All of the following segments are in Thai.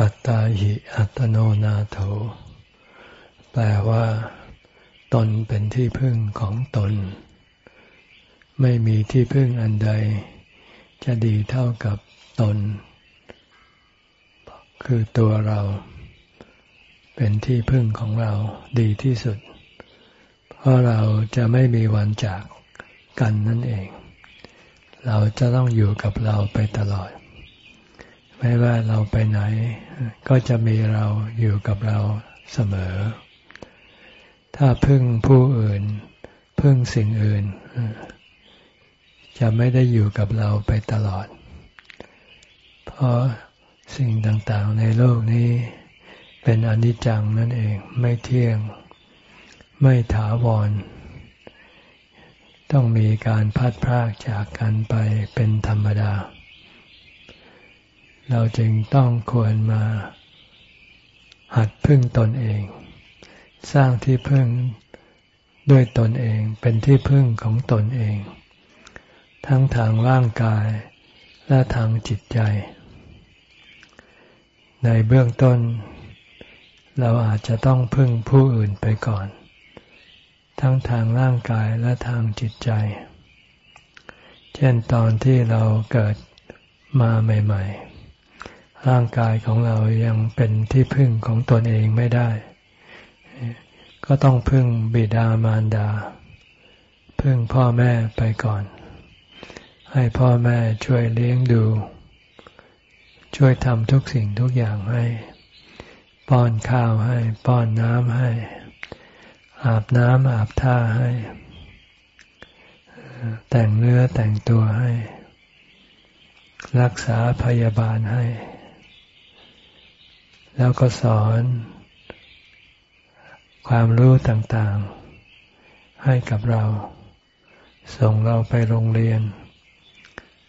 อัตตาหิอัตโนนาโถ แปลว่า ตนเป็นที่พึ่งของตน ไม่มีที่พึ่งอันใด จะดีเท่ากับตน คือตัวเรา เป็นที่พึ่งของเราดีที่สุด เพราะเราจะไม่มีวันจากกันนั่นเอง เราจะต้องอยู่กับเราไปตลอด ไม่ว่าเราไปไหน ก็จะมีเราอยู่กับเราเสมอ ถ้าพึ่งผู้อื่น พึ่งสิ่งอื่น จะไม่ได้อยู่กับเราไปตลอด เพราะสิ่งต่างๆในโลกนี้ เป็นอนิจจังนั่นเองไม่เที่ยง ไม่ถาวร ต้องมีการพัดพรากจากกันไปเป็นธรรมดา เราจึงต้องควรมา หัดพึ่งตนเอง สร้างที่พึ่งด้วยตนเองเป็นที่พึ่งของตนเอง ทั้งทางร่างกายและทางจิตใจ ในเบื้องต้น เราอาจจะต้องพึ่งผู้อื่นไปก่อน ทั้งทางร่างกายและทางจิตใจ เช่นตอนที่เราเกิดมาใหม่ ๆ ร่างกายของเรายังเป็นที่พึ่งของตนเองไม่ได้ ก็ต้องพึ่งบิดามารดา พึ่งพ่อแม่ไปก่อน ให้พ่อแม่ช่วยเลี้ยงดู ช่วยทำทุกสิ่งทุกอย่างให้ ป้อนข้าวให้ ป้อนน้ำให้ อาบน้ำอาบท่าให้ แต่งเนื้อแต่งตัวให้ รักษาพยาบาลให้ แล้วก็สอน ความรู้ต่างๆ ให้กับเรา ส่งเราไปโรงเรียน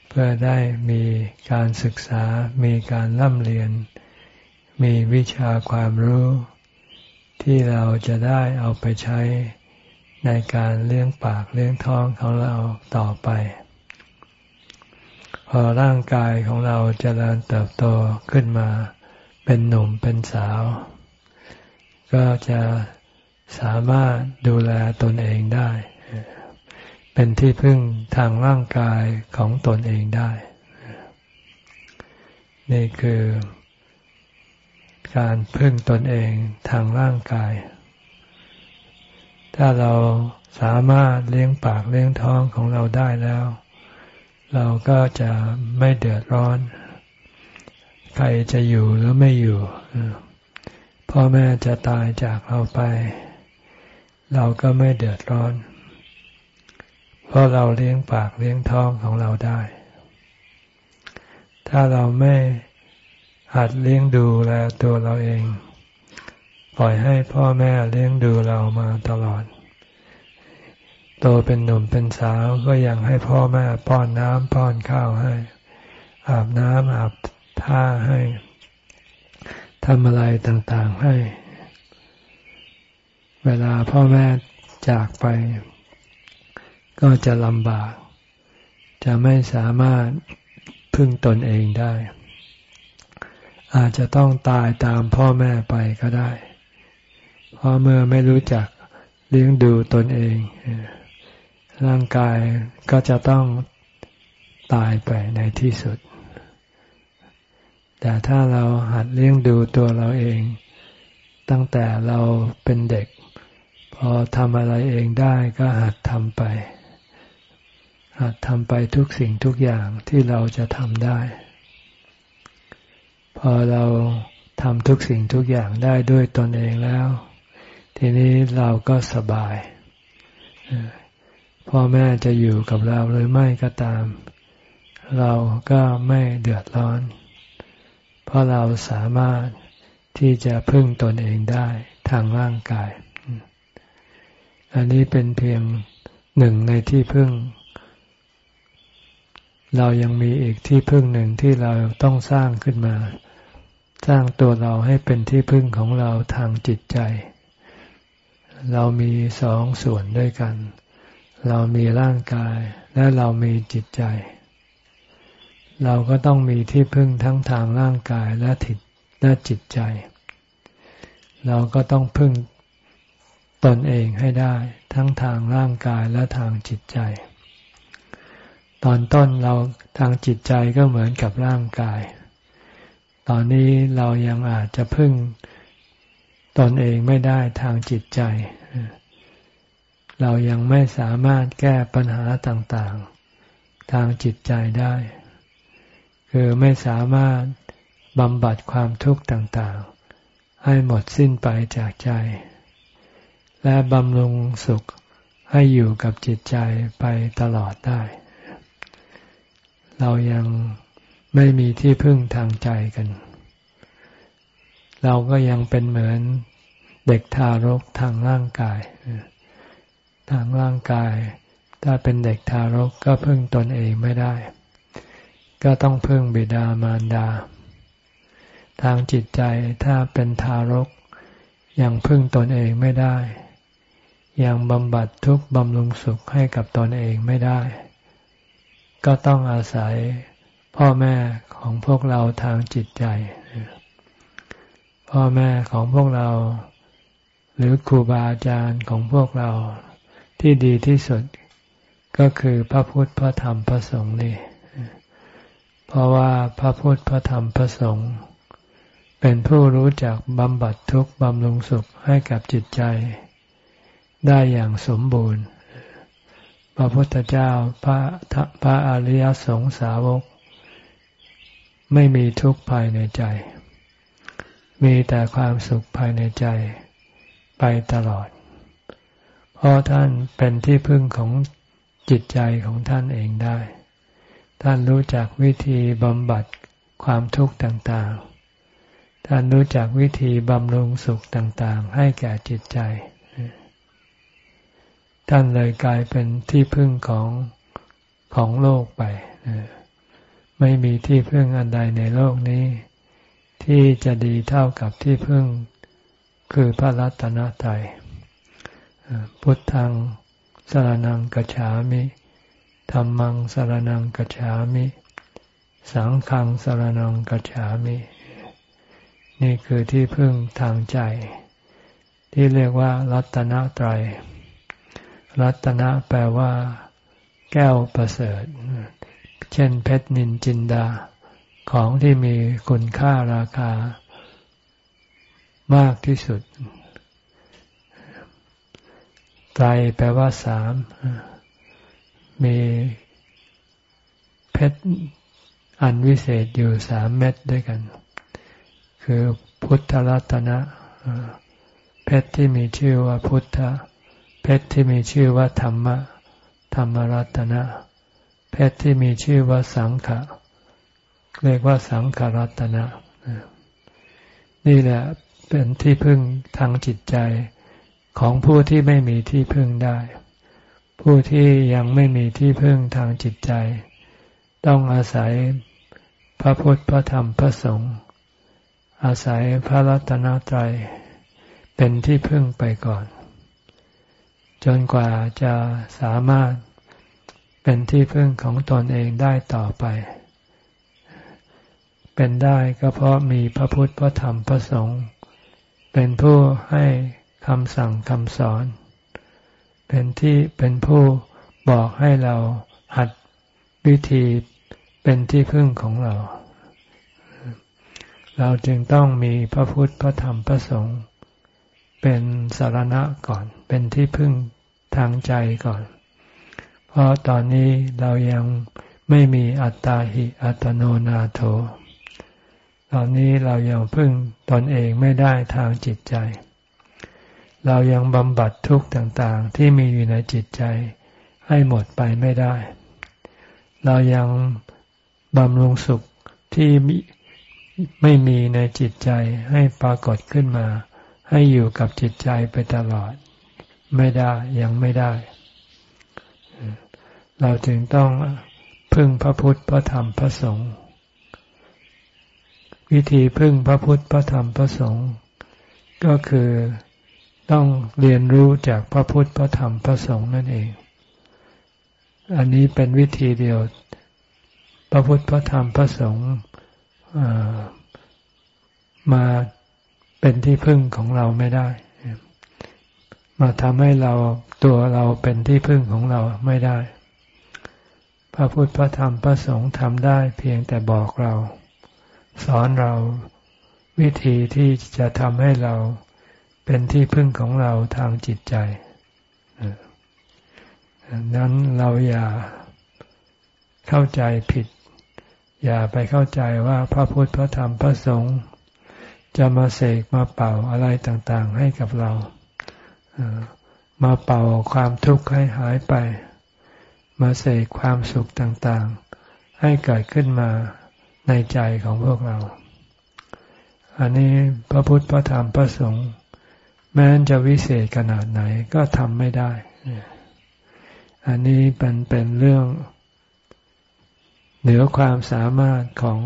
เพื่อได้มีการศึกษา มีการร่ำเรียน มีวิชาความรู้ ที่เราจะได้เอาไปใช้ในการเลี้ยงปากเลี้ยงท้องของเราต่อไป พอร่างกายของเราจเจริญเติบโตขึ้นมา เป็นหนุ่มเป็นสาว ก็จะสามารถดูแลตนเองได้ เป็นที่พึ่งทางร่างกายของตนเองได้ นี่คือการพึ่งตนเองทางร่างกาย ถ้าเราสามารถเลี้ยงปากเลี้ยงท้องของเราได้แล้ว เราก็จะไม่เดือดร้อน ใครจะอยู่หรือไม่อยู่พ่อแม่จะตายจากเราไป เราก็ไม่เดือดร้อน เพราะเราเลี้ยงปากเลี้ยงท้องของเราได้ ถ้าเราไม่หัดเลี้ยงดูแลตัวเราเอง ปล่อยให้พ่อแม่เลี้ยงดูเรามาตลอดโตเป็นหนุ่มเป็นสาวก็ยังให้พ่อแม่ป้อนน้ำป้อนข้าวให้ อาบน้ำอาบ ท่าให้ทำอะไรต่างๆให้ เวลาพ่อแม่จากไป ก็จะลำบาก จะไม่สามารถพึ่งตนเองได้ อาจจะต้องตายตามพ่อแม่ไปก็ได้ เพราะเมื่อไม่รู้จักเลี้ยงดูตนเอง ร่างกายก็จะต้องตายไปในที่สุด แต่ถ้าเราหัดเลี้ยงดูตัวเราเอง ตั้งแต่เราเป็นเด็ก พอทำอะไรเองได้ก็หัดทำไป หัดทำไปทุกสิ่งทุกอย่างที่เราจะทำได้ พอเราทำทุกสิ่งทุกอย่างได้ด้วยตนเองแล้ว ทีนี้เราก็สบาย พ่อแม่จะอยู่กับเราหรือไม่ก็ตาม เราก็ไม่เดือดร้อน เพราะเราสามารถที่จะพึ่งตนเองได้ทางร่างกาย อันนี้เป็นเพียงหนึ่งในที่พึ่ง เรายังมีอีกที่พึ่งหนึ่งที่เราต้องสร้างขึ้นมา สร้างตัวเราให้เป็นที่พึ่งของเราทางจิตใจ เรามีสองส่วนด้วยกัน เรามีร่างกายและเรามีจิตใจ เราก็ต้องมีที่พึ่งทั้งทางร่างกายและและจิตใจ เราก็ต้องพึ่งตนเองให้ได้ทั้งทางร่างกายและทางจิตใจ ตอนต้นเราทางจิตใจก็เหมือนกับร่างกาย ตอนนี้เรายังอาจจะพึ่งตนเองไม่ได้ทางจิตใจ เรายังไม่สามารถแก้ปัญหาต่างๆ ทางจิตใจได้ คือไม่สามารถบำบัดความทุกข์ต่างๆ ให้หมดสิ้นไปจากใจ และบำรุงสุขให้อยู่กับจิตใจไปตลอดได้ เรายังไม่มีที่พึ่งทางใจกัน เราก็ยังเป็นเหมือนเด็กทารกทางร่างกาย ทางร่างกาย ถ้าเป็นเด็กทารกก็พึ่งตนเองไม่ได้ ก็ต้องพึ่งบิดามารดา ทางจิตใจถ้าเป็นทารก ยังพึ่งตนเองไม่ได้ ยังบำบัดทุกข์บำรุงสุขให้กับตนเองไม่ได้ ก็ต้องอาศัยพ่อแม่ของพวกเราทางจิตใจ พ่อแม่ของพวกเรา หรือครูบาอาจารย์ของพวกเราที่ดีที่สุด ก็คือพระพุทธพระธรรมพระสงฆ์นี่ เพราะว่าพระพุทธพระธรรมพระสงฆ์เป็นผู้รู้จักบำบัดทุกข์บำรุงสุขให้กับจิตใจ ได้อย่างสมบูรณ์ พระพุทธเจ้าพระพระอริยสงสาวก ไม่มีทุกข์ภายในใจ มีแต่ความสุขภายในใจไปตลอด เพราะท่านเป็นที่พึ่งของจิตใจของท่านเองได้ ท่านรู้จักวิธีบำบัดความทุกข์ต่างๆ ท่านรู้จักวิธีบำรุงสุขต่างๆ ให้แก่จิตใจ ท่านเลยกลายเป็นที่พึ่งของของโลกไป ไม่มีที่พึ่งอันใดในโลกนี้ ที่จะดีเท่ากับที่พึ่ง คือพระรัตนตรัยพุทธังสรนังกัจฉามิ ธรรมังสารนังกัจฉามิ สังฆังสารนังกัจฉามิ นี่คือที่พึ่งทางใจ ที่เรียกว่า รัตนตรัย รัตนะแปลว่า แก้วประเสริฐ เช่น เพชรนินจินดา ของที่มีคุณค่าราคา มากที่สุดไตรแปลว่าสาม มีเพชรอันวิเศษอยู่สามเม็ดด้วยกัน คือพุทธรัตนะเพชรที่มีชื่อว่าพุทธ เพชรที่มีชื่อว่าธรรมะ ธรรมรัตนะ เพชรที่มีชื่อว่าสังขะ เรียกว่าสังขารัตนะ นี่แหละเป็นที่พึ่งทางจิตใจของผู้ที่ไม่มีที่พึ่งได้ ผู้ที่ยังไม่มีที่พึ่งทางจิตใจ ต้องอาศัยพระพุทธพระธรรมพระสงฆ์อาศัยพระรัตนตรัยเป็นที่พึ่งไปก่อน จนกว่าจะสามารถเป็นที่พึ่งของตนเองได้ต่อไป เป็นได้ก็เพราะมีพระพุทธพระธรรมพระสงฆ์เป็นผู้ให้คำสั่งคำสอน เป็นที่เป็นผู้บอกให้เราหัดวิธีเป็นที่พึ่งของเรา เราจึงต้องมีพระพุทธพระธรรมพระสงฆ์เป็นสารณะก่อน เป็นที่พึ่งทางใจก่อน เพราะตอนนี้เรายังไม่มีอัตตาหิอัตโนนาโถ ตอนนี้เรายังพึ่งตนเองไม่ได้ทางจิตใจ เรายังบำบัดทุกข์ต่างๆ ที่มีอยู่ในจิตใจ ให้หมดไปไม่ได้ เรายังบำรุงสุขที่ไม่มีในจิตใจให้ปรากฏขึ้นมา ให้อยู่กับจิตใจไปตลอด ไม่ได้ยังไม่ได้ เราจึงต้องพึ่งพระพุทธพระธรรมพระสงฆ์วิธีพึ่งพระพุทธพระธรรมพระสงฆ์ก็คือ ต้องเรียนรู้จากพระพุทธพระธรรมพระสงฆ์นั่นเอง อันนี้เป็นวิธีเดียว พระพุทธพระธรรมพระสงฆ์มาเป็นที่พึ่งของเราไม่ได้ มาทำให้เราตัวเราเป็นที่พึ่งของเราไม่ได้ พระพุทธพระธรรมพระสงฆ์ทำได้เพียงแต่บอกเรา สอนเราวิธีที่จะทำให้เรา เป็นที่พึ่งของเราทางจิตใจนั้นเราอย่าเข้าใจผิด อย่าไปเข้าใจว่าพระพุทธพระธรรมพระสงฆ์จะมาเสกมาเป่าอะไรต่างๆ ให้กับเรา มาเป่าความทุกข์ให้หายไป มาเสกความสุขต่างๆ ให้เกิดขึ้นมาในใจของพวกเรา อันนี้พระพุทธพระธรรมพระสงฆ์ แม้จะวิเศษขนาดไหนก็ทำไม่ได้ อันนี้เป็นเป็นเรื่อง เหนือความสามารถของ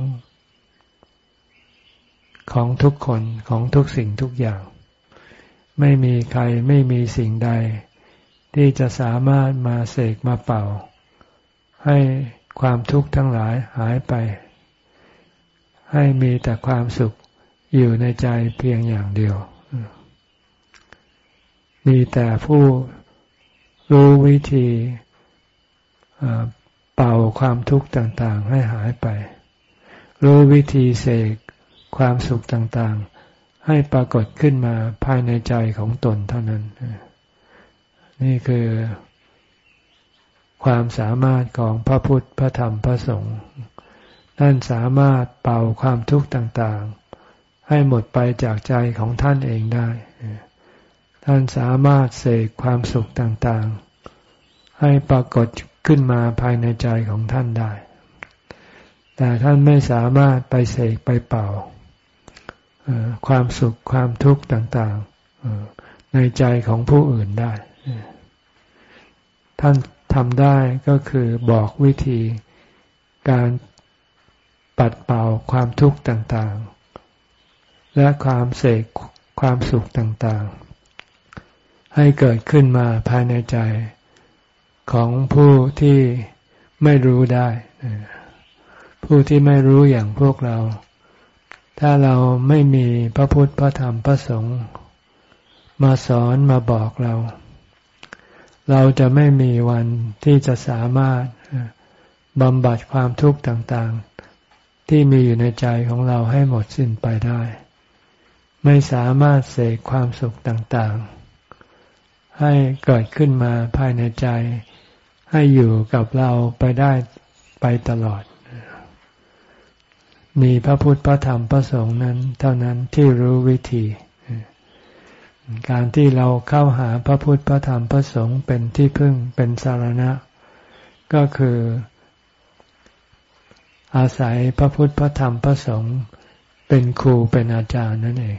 ของทุกคนของทุกสิ่งทุกอย่าง ไม่มีใครไม่มีสิ่งใด ที่จะสามารถมาเสกมาเป่า ให้ความทุกข์ทั้งหลายหายไป ให้มีแต่ความสุขอยู่ในใจเพียงอย่างเดียว มีแต่ผู้รู้วิธีเป่าความทุกข์ต่างๆ ให้หายไป รู้วิธีเสกความสุขต่างๆ ให้ปรากฏขึ้นมาภายในใจของตนเท่านั้น นี่คือความสามารถของพระพุทธ พระธรรม พระสงฆ์ ท่านสามารถเป่าความทุกข์ต่างๆ ให้หมดไปจากใจของท่านเองได้ ท่านสามารถเสกความสุขต่างๆ ให้ปรากฏขึ้นมาภายในใจของท่านได้ แต่ท่านไม่สามารถไปเสกไปเป่า ความสุขความทุกข์ต่างๆ ในใจของผู้อื่นได้ ท่านทำได้ก็คือบอกวิธีการปัดเป่าความทุกข์ต่างๆ และความเสกความสุขต่างๆ ให้เกิดขึ้นมาภายในใจของผู้ที่ไม่รู้ได้ ผู้ที่ไม่รู้อย่างพวกเรา ถ้าเราไม่มีพระพุทธพระธรรมพระสงฆ์มาสอนมาบอกเรา เราจะไม่มีวันที่จะสามารถบำบัดความทุกข์ต่างๆ ที่มีอยู่ในใจของเราให้หมดสิ้นไปได้ ไม่สามารถเสกความสุขต่างๆ ให้เกิดขึ้นมาภายในใจ ให้อยู่กับเราไปได้ไปตลอด มีพระพุทธพระธรรมพระสงฆ์นั้น เท่านั้นที่รู้วิธี การที่เราเข้าหาพระพุทธพระธรรมพระสงฆ์เป็นที่พึ่งเป็นสารณะ ก็คืออาศัยพระพุทธพระธรรมพระสงฆ์เป็นครูเป็นอาจารย์นั่นเอง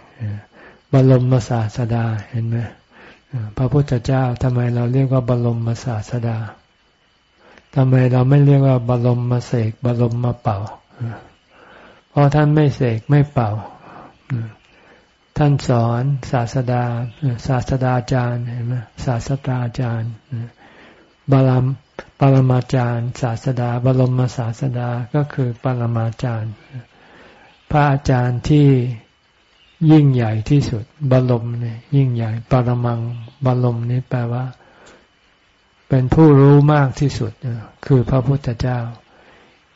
บรมศาสดาเห็นไหม พระพุทธเจ้าทำไมเราเรียกว่าบรมศาสดาทำไมเราไม่เรียกว่าบรมมาเสกบรมมาเป่า เพราะท่านไม่เสกไม่เป่า ท่านสอนศาสดาศาสดาจารย์เห็นไหมศาสตราจารย์บาลมปรมาจารย์ ศาสดา บรมศาสดาก็คือปรมาจารย์ พระอาจารย์ที่ ยิ่งใหญ่ที่สุดบรมเนี่ยยิ่งใหญ่ปรมังบรมนี่แปลว่า เป็นผู้รู้มากที่สุดคือพระพุทธเจ้า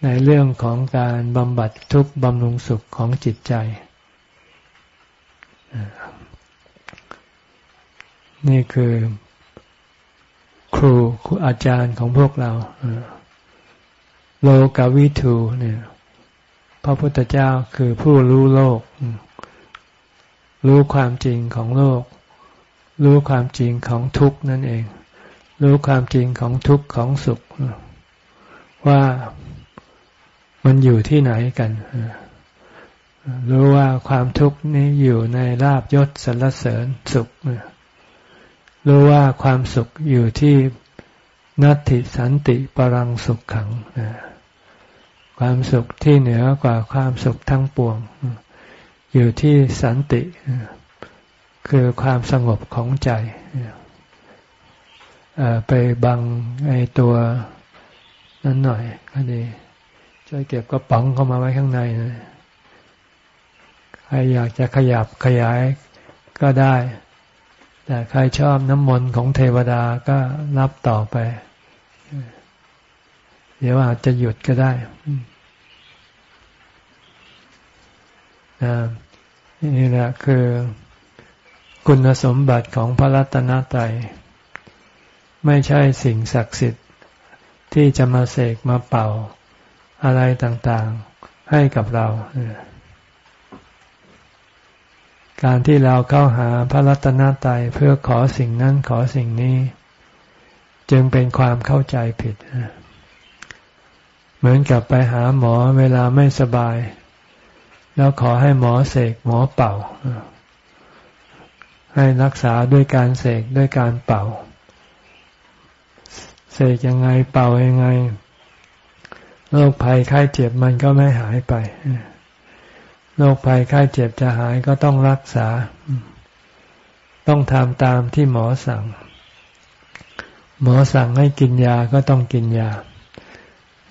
ในเรื่องของการบำบัดทุกข์บำรุงสุขของจิตใจ นี่คือครูครูอาจารย์ของพวกเราโลกาวิทูเนี่ย พระพุทธเจ้าคือผู้รู้โลก รู้ความจริงของโลก รู้ความจริงของทุกข์นั่นเอง รู้ความจริงของทุกข์ของสุข ว่ามันอยู่ที่ไหนกัน รู้ว่าความทุกข์นี้อยู่ในลาบยศสรรเสริญสุข รู้ว่าความสุขอยู่ที่นัตติสันติปรังสุขขัง ความสุขที่เหนือกว่าความสุขทั้งปวง อยู่ที่สันติ คือความสงบของใจไปบังไอตัวนั้นหน่อยก็ดีช่วยเก็บกระป๋องเข้ามาไว้ข้างในนะใครอยากจะขยับขยายก็ได้ แต่ใครชอบน้ำมนต์ของเทวดาก็รับต่อไป เดี๋ยวอาจจะหยุดก็ได้ นี่แหละคือคุณสมบัติของพระรัตนตรัยไม่ใช่สิ่งศักดิ์สิทธิ์ที่จะมาเสกมาเป่าอะไรต่างๆให้กับเรา การที่เราเข้าหาพระรัตนตรัยเพื่อขอสิ่งนั้นขอสิ่งนี้ จึงเป็นความเข้าใจผิด เหมือนกับไปหาหมอเวลาไม่สบาย แล้วขอให้หมอเสกหมอเป่า ให้รักษาด้วยการเสกด้วยการเป่า เสกยังไงเป่ายังไงโรคภัยไข้เจ็บมันก็ไม่หายไปโรคภัยไข้เจ็บจะหายก็ต้องรักษา ต้องทำตามที่หมอสั่ง หมอสั่งให้กินยาก็ต้องกินยา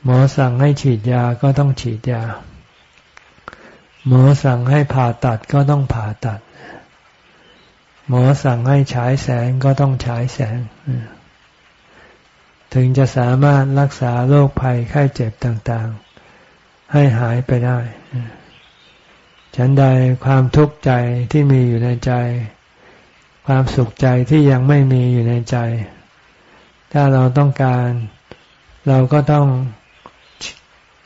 หมอสั่งให้ฉีดยาก็ต้องฉีดยา หมอสั่งให้ผ่าตัดก็ต้องผ่าตัด หมอสั่งให้ฉายแสงก็ต้องฉายแสง ถึงจะสามารถรักษาโรคภัยไข้เจ็บต่างๆ ให้หายไปได้ ฉันใดความทุกข์ใจที่มีอยู่ในใจ ความสุขใจที่ยังไม่มีอยู่ในใจ ถ้าเราต้องการเราก็ต้อง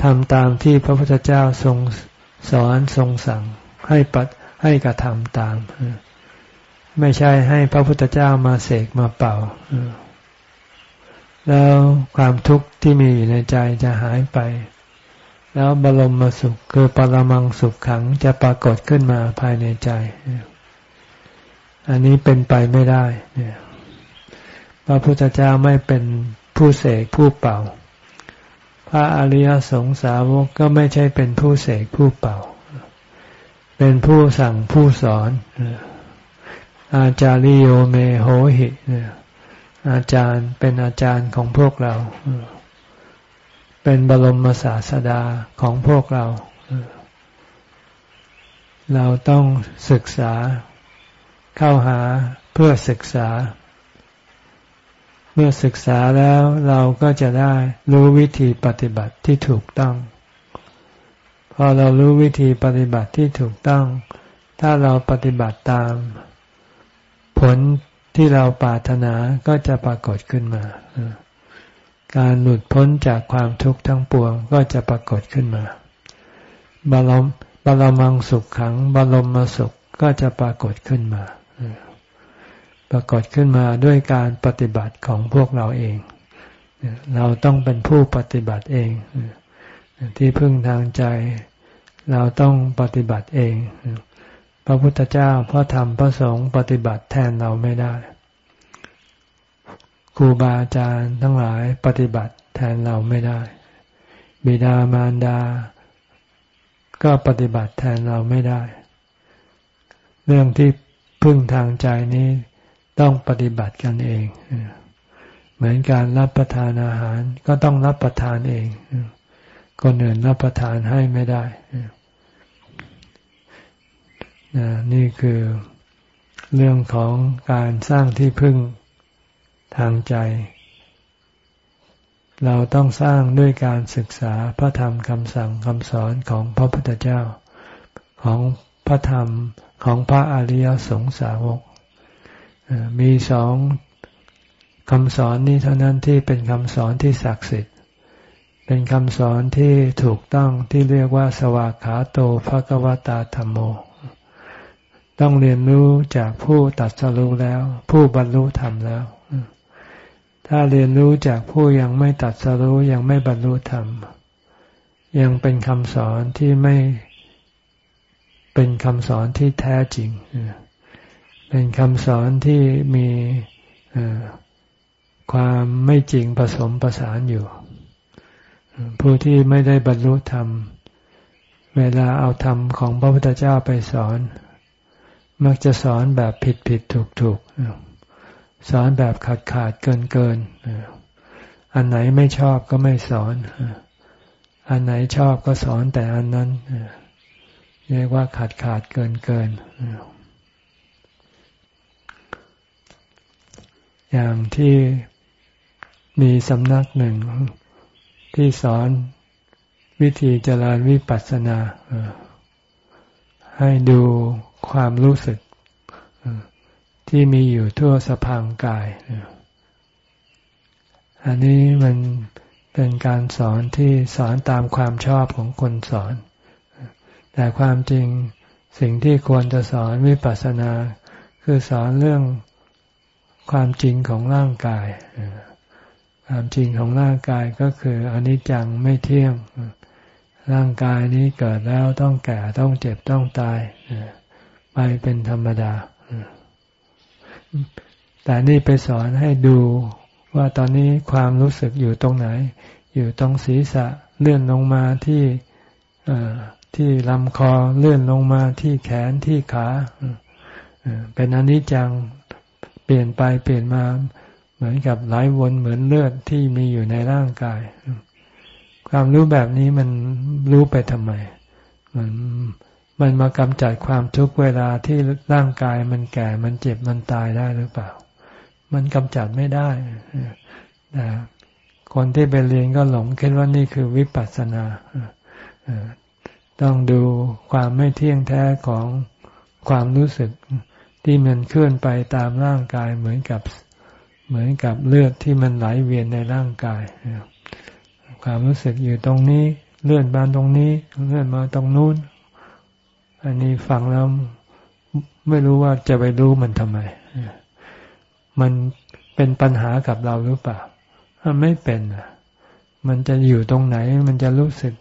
ทำตามที่พระพุทธเจ้าทรง สอนทรงสั่งให้ปัดให้กระทำตาม ไม่ใช่ให้พระพุทธเจ้ามาเสกมาเป่า แล้วความทุกข์ที่มีอยู่ในใจจะหายไป แล้วบรมมาสุขคือปรมังสุขขังจะปรากฏขึ้นมาภายในใจ อันนี้เป็นไปไม่ได้พระพุทธเจ้าไม่เป็นผู้เสกผู้เป่า ระอริยสงสาวกก็ไม่ใช่เป็นผู้เสกผู้เป่า เป็นผู้สั่งผู้สอน อาจาริโยเมโหหิอาจารย์เป็นอาจารย์ของพวกเรา เป็นบรมศาสดาของพวกเรา เราต้องศึกษาเข้าหาเพื่อศึกษา เมื่อศึกษาแล้วเราก็จะได้รู้วิธีปฏิบัติที่ถูกต้อง พอเรารู้วิธีปฏิบัติที่ถูกต้อง ถ้าเราปฏิบัติตาม ผลที่เราปรารถนาก็จะปรากฏขึ้นมา การหลุดพ้นจากความทุกข์ทั้งปวงก็จะปรากฏขึ้นมาบรมบรมังสุขขังบรมมาสุขก็จะปรากฏขึ้นมา ปรากฏขึ้นมาด้วยการปฏิบัติของพวกเราเอง เราต้องเป็นผู้ปฏิบัติเอง ที่พึ่งทางใจเราต้องปฏิบัติเอง พระพุทธเจ้าพระธรรมพระสงฆ์ปฏิบัติแทนเราไม่ได้ ครูบาอาจารย์ทั้งหลายปฏิบัติแทนเราไม่ได้ บิดามารดา ก็ปฏิบัติแทนเราไม่ได้ เรื่องที่พึ่งทางใจนี้ ต้องปฏิบัติกันเอง เหมือนการรับประทานอาหารก็ต้องรับประทานเองคนอื่นรับประทานให้ไม่ได้นี่คือเรื่องของการสร้างที่พึ่งทางใจ เราต้องสร้างด้วยการศึกษาพระธรรมคำสั่งคำสอนของพระพุทธเจ้าของพระธรรมของพระอริยสงสาวก มีสองคำสอนนี้เท่านั้นที่เป็นคำสอนที่ศักดิ์สิทธิ์ เป็นคำสอนที่ถูกต้องที่เรียกว่าสวากขาโตภะกวตาธรรมโม ต้องเรียนรู้จากผู้ตัดสรู้แล้ว ผู้บรรลุธรรมแล้ว ถ้าเรียนรู้จากผู้ยังไม่ตัดสรู้ยังไม่บรรลุธรรม ยังเป็นคำสอนที่ไม่เป็นคำสอนที่แท้จริงเป็นคำสอนที่มีความไม่จริงผสมประสานอยู่ ผู้ที่ไม่ได้บรรลุธรรม เวลาเอาธรรมของพระพุทธเจ้าไปสอน มักจะสอนแบบผิดผิดถูกถูกสอนแบบขาดขาดเกินเกินอันไหนไม่ชอบก็ไม่สอน อันไหนชอบก็สอนแต่อันนั้นเรียกว่าขาดขาดเกินเกิน อย่างที่มีสำนักหนึ่ง ที่สอนวิธีเจริญวิปัสสนา ให้ดูความรู้สึกที่มีอยู่ทั่วสะพางกาย อันนี้มันเป็นการสอนที่สอนตามความชอบของคนสอน แต่ความจริงสิ่งที่ควรจะสอนวิปัสสนา คือสอนเรื่อง ความจริงของร่างกาย ความจริงของร่างกายก็คืออนิจจังไม่เที่ยง ร่างกายนี้เกิดแล้วต้องแก่ต้องเจ็บต้องตายไปเป็นธรรมดา แต่นี่ไปสอนให้ดูว่าตอนนี้ความรู้สึกอยู่ตรงไหน อยู่ตรงศีรษะเลื่อนลงมาที่ที่ลำคอเลื่อนลงมาที่แขนที่ขาเป็นอนิจจัง เปลี่ยนไปเปลี่ยนมาเหมือนกับไหลวนเหมือนเลือดที่มีอยู่ในร่างกาย ความรู้แบบนี้มันรู้ไปทำไม มันมันมากำจัดความทุกเวลาที่ร่างกายมันแก่มันเจ็บมันตายได้หรือเปล่า มันกำจัดไม่ได้แต่คนที่ไปเรียนก็หลงคิดว่านี่คือวิปัสสนาต้องดูความไม่เที่ยงแท้ของความรู้สึก ที่มันเคลื่อนไปตามร่างกายเหมือนกับเหมือนกับเลือดที่มันไหลเวียนในร่างกาย ความรู้สึกอยู่ตรงนี้ เลื่อนมาตรงนี้ เลื่อนมาตรงนู้น อันนี้ฟังแล้วไม่รู้ว่าจะไปรู้มันทำไม มันเป็นปัญหากับเราหรือเปล่าถ้าไม่เป็น มันจะอยู่ตรงไหน มันจะรู้สึก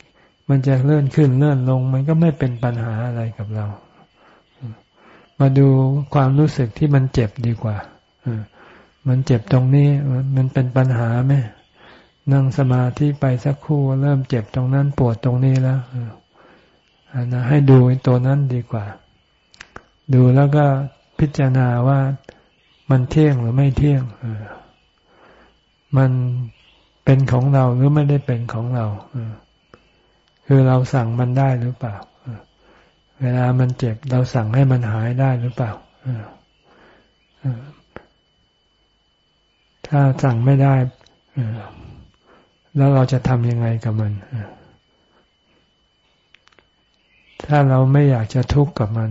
มันจะเลื่อนขึ้นเลื่อนลง มันก็ไม่เป็นปัญหาอะไรกับเรา มาดูความรู้สึกที่มันเจ็บดีกว่ามันเจ็บตรงนี้มันเป็นปัญหาไหมนั่งสมาธิไปสักครู่เริ่มเจ็บตรงนั้นปวดตรงนี้แล้วอันนะให้ดูตัวนั้นดีกว่า ดูแล้วก็พิจารณาว่ามันเที่ยงหรือไม่เที่ยงมันเป็นของเราหรือไม่ได้เป็นของเราคือเราสั่งมันได้หรือเปล่า เวลามันเจ็บเราสั่งให้มันหายได้หรือเปล่าถ้าสั่งไม่ได้แล้วเราจะทำยังไงกับมันถ้าเราไม่อยากจะทุกข์กับมัน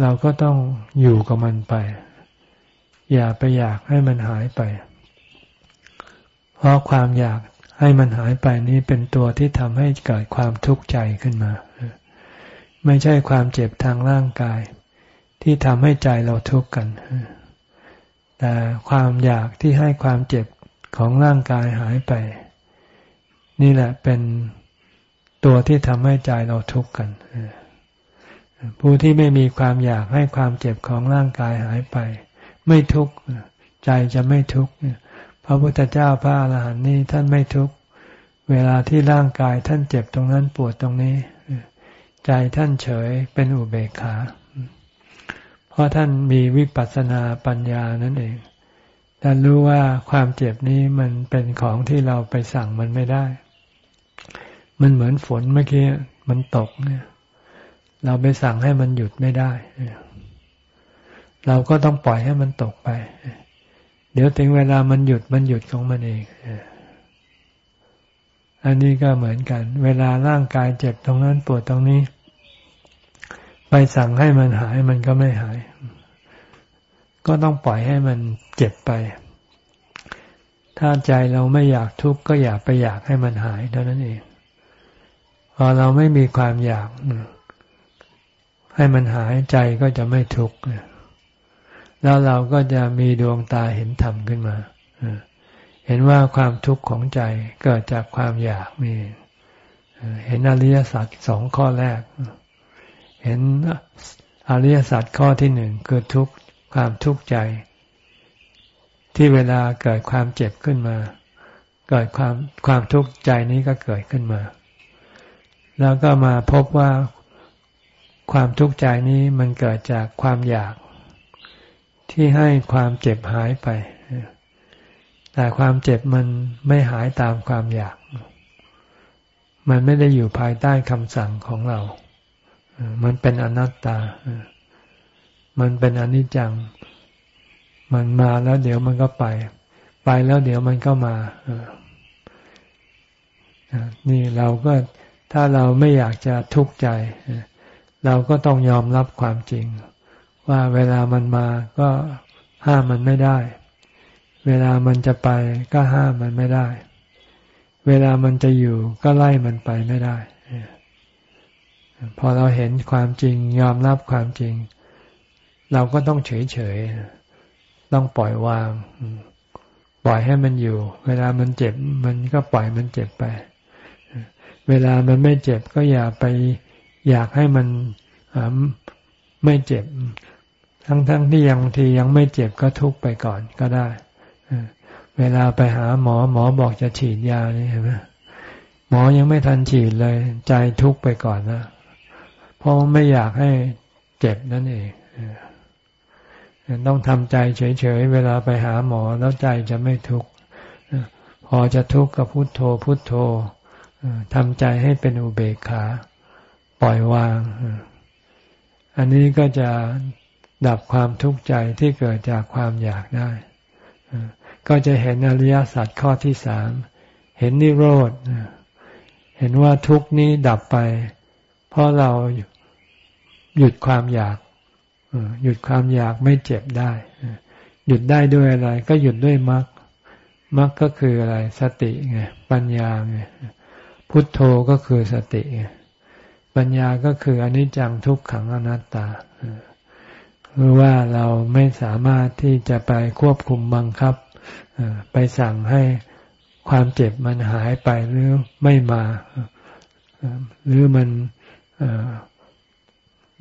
เราก็ต้องอยู่กับมันไป อย่าไปอยากให้มันหายไป เพราะความอยากให้มันหายไปนี้เป็นตัวที่ทำให้เกิดความทุกข์ใจขึ้นมา ไม่ใช่ความเจ็บทางร่างกาย ที่ทำให้ใจเราทุกข์กัน แต่ความอยากที่ให้ความเจ็บของร่างกายหายไป นี่แหละเป็นตัวที่ทำให้ใจเราทุกข์กัน ผู้ที่ไม่มีความอยากให้ความเจ็บของร่างกายหายไป ไม่ทุกข์ใจจะไม่ทุกข์พระพุทธเจ้าพระอรหันต์นี่ท่านไม่ทุกข์เวลาที่ร่างกายท่านเจ็บตรงนั้นปวดตรงนี้ ใจท่านเฉยเป็นอุเบกขา เพราะท่านมีวิปัสสนาปัญญานั่นเอง ท่านรู้ว่าความเจ็บนี้มันเป็นของที่เราไปสั่งมันไม่ได้ มันเหมือนฝนเมื่อกี้มันตกเนี่ย เราไปสั่งให้มันหยุดไม่ได้ เราก็ต้องปล่อยให้มันตกไป เดี๋ยวถึงเวลามันหยุดมันหยุดของมันเองอันนี้ก็เหมือนกัน เวลาร่างกายเจ็บตรงนั้นปวดตรงนี้ ไปสั่งให้มันหายมันก็ไม่หาย ก็ต้องปล่อยให้มันเจ็บไป ถ้าใจเราไม่อยากทุกข์ก็อยากไปอยากให้มันหายเท่านั้นเองพอเราไม่มีความอยากให้มันหายใจก็จะไม่ทุกข์แล้วเราก็จะมีดวงตาเห็นธรรมขึ้นมาเห็นว่าความทุกข์ของใจเกิดจากความอยากมีเห็นอริยสัจสองข้อแรก เห็นอริยสัจข้อที่หนึ่งคือทุกข์ความทุกข์ใจ ที่เวลาเกิดความเจ็บขึ้นมา เกิดความความทุกข์ใจนี้ก็เกิดขึ้นมา แล้วก็มาพบว่าความทุกข์ใจนี้มันเกิดจากความอยาก ที่ให้ความเจ็บหายไป แต่ความเจ็บมันไม่หายตามความอยาก มันไม่ได้อยู่ภายใต้คำสั่งของเรา มันเป็นอนัตตา มันเป็นอนิจจัง มันมาแล้วเดี๋ยวมันก็ไป ไปแล้วเดี๋ยวมันก็มานี่เราก็ถ้าเราไม่อยากจะทุกข์ใจ เราก็ต้องยอมรับความจริง ว่าเวลามันมาก็ห้ามมันไม่ได้ เวลามันจะไปก็ห้ามมันไม่ได้ เวลามันจะอยู่ก็ไล่มันไปไม่ได้ พอเราเห็นความจริงยอมรับความจริง เราก็ต้องเฉยเฉยต้องปล่อยวาง ปล่อยให้มันอยู่ เวลามันเจ็บ มันก็ปล่อยมันเจ็บไป เวลามันไม่เจ็บก็อย่าไปอยากให้มันไม่เจ็บ ทั้งๆทที่ยังทียังไม่เจ็บก็ทุกไปก่อนก็ได้ เวลาไปหาหมอหมอบอกจะฉีดยานี่เห็นไหมหมอยังไม่ทันฉีดเลย ใจทุกไปก่อนนะ เพราะไม่อยากให้เจ็บนั่นเองต้องทำใจเฉยๆ เวลาไปหาหมอแล้วใจจะไม่ทุกข์พอจะทุกข์ก็พุโทโธพุโทโธทำใจให้เป็นอุเบกขา ปล่อยวาง อันนี้ก็จะดับความทุกข์ใจที่เกิดจากความอยากได้ ก็จะเห็นอริยสัจข้อที่สาม เห็นนิโรธ เห็นว่าทุกนี้ดับไป เพราะเรา หยุดความอยากหยุดความอยากไม่เจ็บได้ หยุดได้ด้วยอะไร ก็หยุดด้วยมรรคมรรคก็คืออะไร สติไงปัญญาไงพุทโธก็คือสติไงปัญญาก็คืออนิจจังทุกขังอนัตตาหรือว่าเราไม่สามารถที่จะไปควบคุมบังคับไปสั่งให้ความเจ็บมันหายไปหรือไม่มา หรือมัน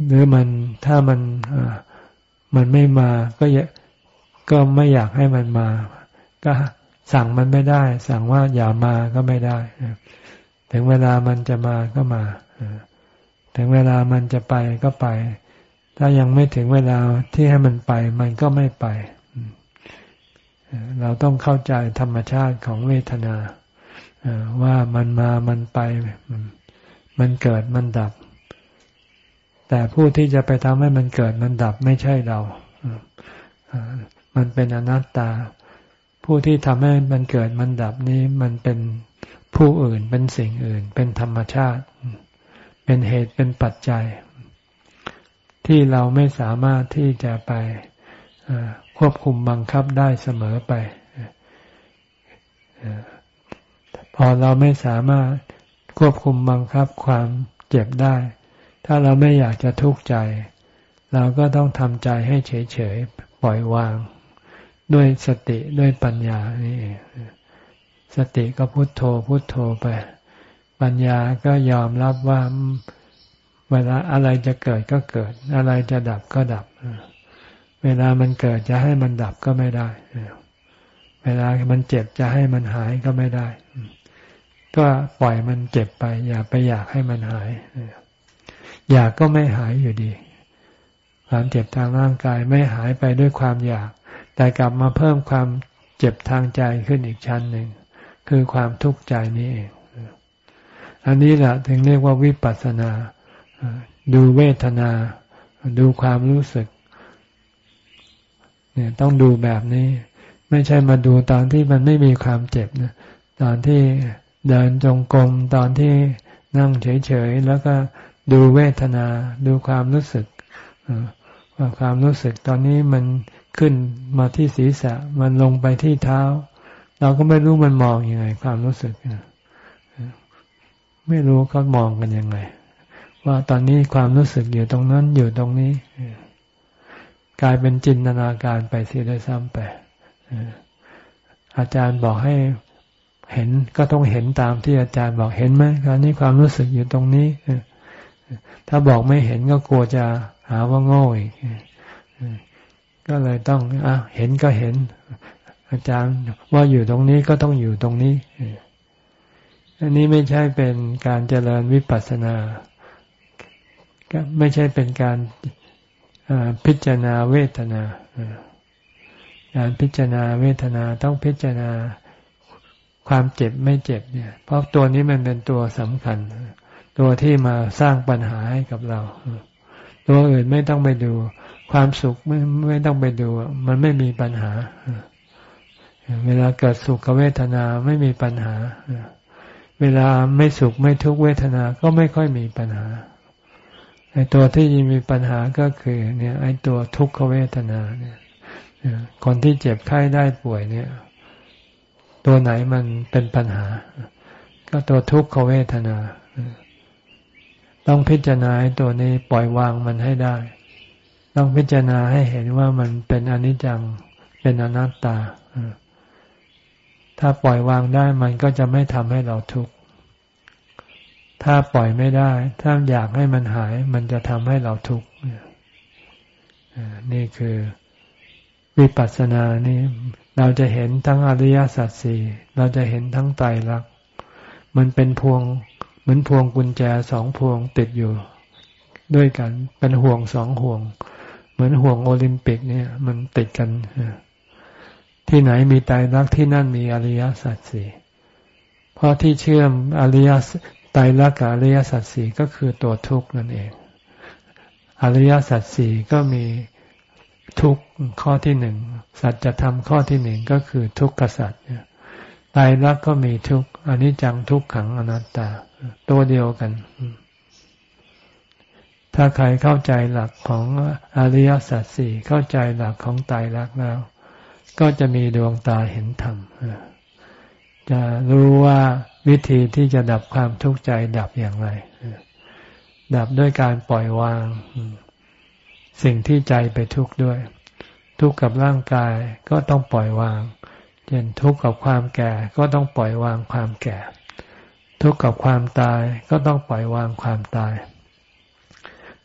หรือมันถ้ามันมันไม่มาก็ก็ไม่อยากให้มันมา ก็สั่งมันไม่ได้ สั่งว่าอย่ามาก็ไม่ได้ ถึงเวลามันจะมาก็มาถึงเวลามันจะไปก็ไป ถ้ายังไม่ถึงเวลาที่ให้มันไป มันก็ไม่ไป เราต้องเข้าใจธรรมชาติของเวทนาว่ามันมามันไป มันเกิดมันดับ แต่ผู้ที่จะไปทำให้มันเกิดมันดับไม่ใช่เรา มันเป็นอนัตตา ผู้ที่ทำให้มันเกิดมันดับนี้มันเป็นผู้อื่นเป็นสิ่งอื่น เป็นธรรมชาติ เป็นเหตุเป็นปัจจัย ที่เราไม่สามารถที่จะไปควบคุมบังคับได้เสมอไปพอเราไม่สามารถควบคุมบังคับความเจ็บได้ ถ้าเราไม่อยากจะทุกข์ใจ เราก็ต้องทำใจให้เฉยๆ ปล่อยวาง ด้วยสติด้วยปัญญานี่เองสติก็พุโทโธพุโทโธไป ปัญญาก็ยอมรับว่าเวลาอะไรจะเกิดก็เกิด อะไรจะดับก็ดับ เวลามันเกิดจะให้มันดับก็ไม่ได้ เวลามันเจ็บจะให้มันหายก็ไม่ได้ ก็ปล่อยมันเจ็บไป อย่าไปอยากให้มันหาย อยากก็ไม่หายอยู่ดี ความเจ็บทางร่างกายไม่หายไปด้วยความอยาก แต่กลับมาเพิ่มความเจ็บทางใจขึ้นอีกชั้นหนึ่ง คือความทุกข์ใจนี้เอง อันนี้แหละถึงเรียกว่าวิปัสสนา ดูเวทนา ดูความรู้สึก เนี่ยต้องดูแบบนี้ ไม่ใช่มาดูตอนที่มันไม่มีความเจ็บนะ ตอนที่เดินจงกรมตอนที่นั่งเฉยๆ แล้วก็ ดูเวทนา ดูความรู้สึกว่าความรู้สึกตอนนี้มันขึ้นมาที่ศีรษะ มันลงไปที่เท้า เราก็ไม่รู้มันมองอยังไง ความรู้สึกไม่รู้เขามองกันยังไง ว่าตอนนี้ความรู้สึกอยู่ตรงนั้นอยู่ตรงนี้กลายเป็นจินตนาการไปเสียด้ซ้ำไปอาจารย์บอกให้เห็นก็ต้องเห็นตามที่อาจารย์บอกเห็นไหมตอนนี้ความรู้สึกอยู่ตรงนี้ ถ้าบอกไม่เห็นก็กลัวจะหาว่าโง่อีกก็เลยต้องอะเห็นก็เห็น อาจารย์ว่าอยู่ตรงนี้ก็ต้องอยู่ตรงนี้อันนี้ไม่ใช่เป็นการเจริญวิปัสสนา ไม่ใช่เป็นการพิจารณาเวทนาการพิจารณาเวทนาต้องพิจารณาความเจ็บไม่เจ็บเนี่ย เพราะตัวนี้มันเป็นตัวสำคัญ ตัวที่มาสร้างปัญหาให้กับเรา ตัวอื่นไม่ต้องไปดู ความสุขไม่ไม่ต้องไปดู มันไม่มีปัญหา เวลาเกิดสุขเวทนาไม่มีปัญหา เวลาไม่สุขไม่ทุกเวทนาก็ไม่ค่อยมีปัญหาไอ้ตัวที่มีปัญหาก็คือ เนี่ย ไอ้ตัวทุกขเวทนาเนี่ยคนที่เจ็บไข้ได้ป่วยเนี่ย ตัวไหนมันเป็นปัญหา ก็ตัวทุกขเวทนา ต้องพิจารณาตัวนี้ปล่อยวางมันให้ได้ ต้องพิจารณาให้เห็นว่ามันเป็นอนิจจัง เป็นอนัตตา ถ้าปล่อยวางได้มันก็จะไม่ทำให้เราทุกข์ ถ้าปล่อยไม่ได้ ถ้าอยากให้มันหาย มันจะทำให้เราทุกข์นี่คือวิปัสสนานี้เราจะเห็นทั้งอริยสัจสี่เราจะเห็นทั้งไตรลักษณ์มันเป็นพวง เหมือนพวงกุญแจสองพวงติดอยู่ ด้วยกันเป็นห่วงสองห่วง เหมือนห่วงโอลิมปิกเนี่ย มันติดกัน ที่ไหนมีไตรลักที่นั่นมีอริยสัจสี่เพราะที่เชื่อมอริยไตรลักกับอริยสัจสี่ก็คือตัวทุกข์นั่นเอง อริยสัจสี่ก็มีทุกข้อที่หนึ่งสัจธรรมข้อที่หนึ่งก็คือทุกขสัจ ตายรักก็มีทุกอันนี้จังทุกขังอนัตตา ตัวเดียวกัน ถ้าใครเข้าใจหลักของอริยสัจสี่เข้าใจหลักของตายรักแล้ว ก็จะมีดวงตาเห็นธรรมจะรู้ว่าวิธีที่จะดับความทุกข์ใจดับอย่างไร ดับด้วยการปล่อยวาง สิ่งที่ใจไปทุกข์ด้วย ทุกข์กับร่างกายก็ต้องปล่อยวาง เช่นทุกข์กับความแก่ก็ต้องปล่อยวางความแก่ ทุกข์กับความตายก็ต้องปล่อยวางความตาย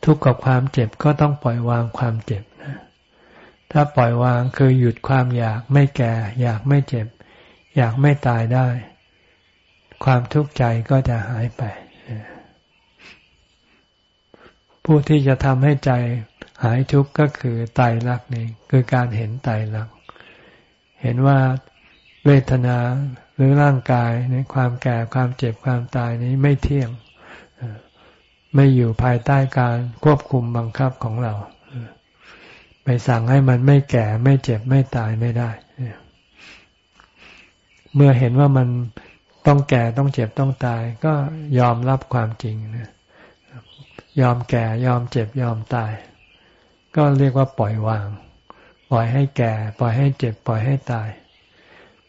ทุกข์กับความเจ็บก็ต้องปล่อยวางความเจ็บ ถ้าปล่อยวางคือหยุดความอยากไม่แก่ อยากไม่เจ็บ อยากไม่ตายได้ ความทุกข์ใจก็จะหายไป ผู้ที่จะทำให้ใจหายทุกข์ก็คือไตรลักษณ์นี่คือการเห็นไตรลักษณ์ เห็นว่าเวทนาหรือร่างกายในความแก่ความเจ็บความตายนี้ไม่เที่ยง ไม่อยู่ภายใต้การควบคุมบังคับของเรา ไปสั่งให้มันไม่แก่ไม่เจ็บไม่ตายไม่ได้ เมื่อเห็นว่ามันต้องแก่ต้องเจ็บต้องตาย ก็ยอมรับความจริงยอมแก่ยอมเจ็บยอมตาย ก็เรียกว่าปล่อยวาง ปล่อยให้แก่ ปล่อยให้เจ็บ ปล่อยให้ตาย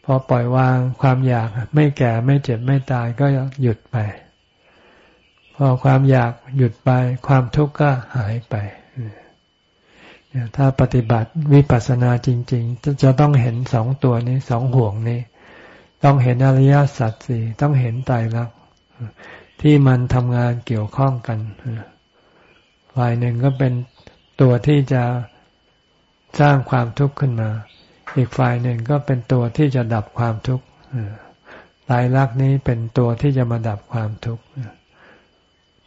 พอปล่อยวางความอยากไม่แก่ไม่เจ็บไม่ตายก็หยุดไป พอความอยากหยุดไป ความทุกข์ก็หายไป ถ้าปฏิบัติวิปัสสนาจริง ๆ จะต้องเห็นสองตัวนี้สองห่วงนี้ ต้องเห็นอริยสัจสี่ต้องเห็นไตรลักษณ์ที่มันทำงานเกี่ยวข้องกัน ฝ่ายหนึ่งก็เป็นตัวที่จะ สร้างความทุกข์ขึ้นมา อีกฝ่ายหนึ่งก็เป็นตัวที่จะดับความทุกข์ตายรักนี้เป็นตัวที่จะมาดับความทุกข์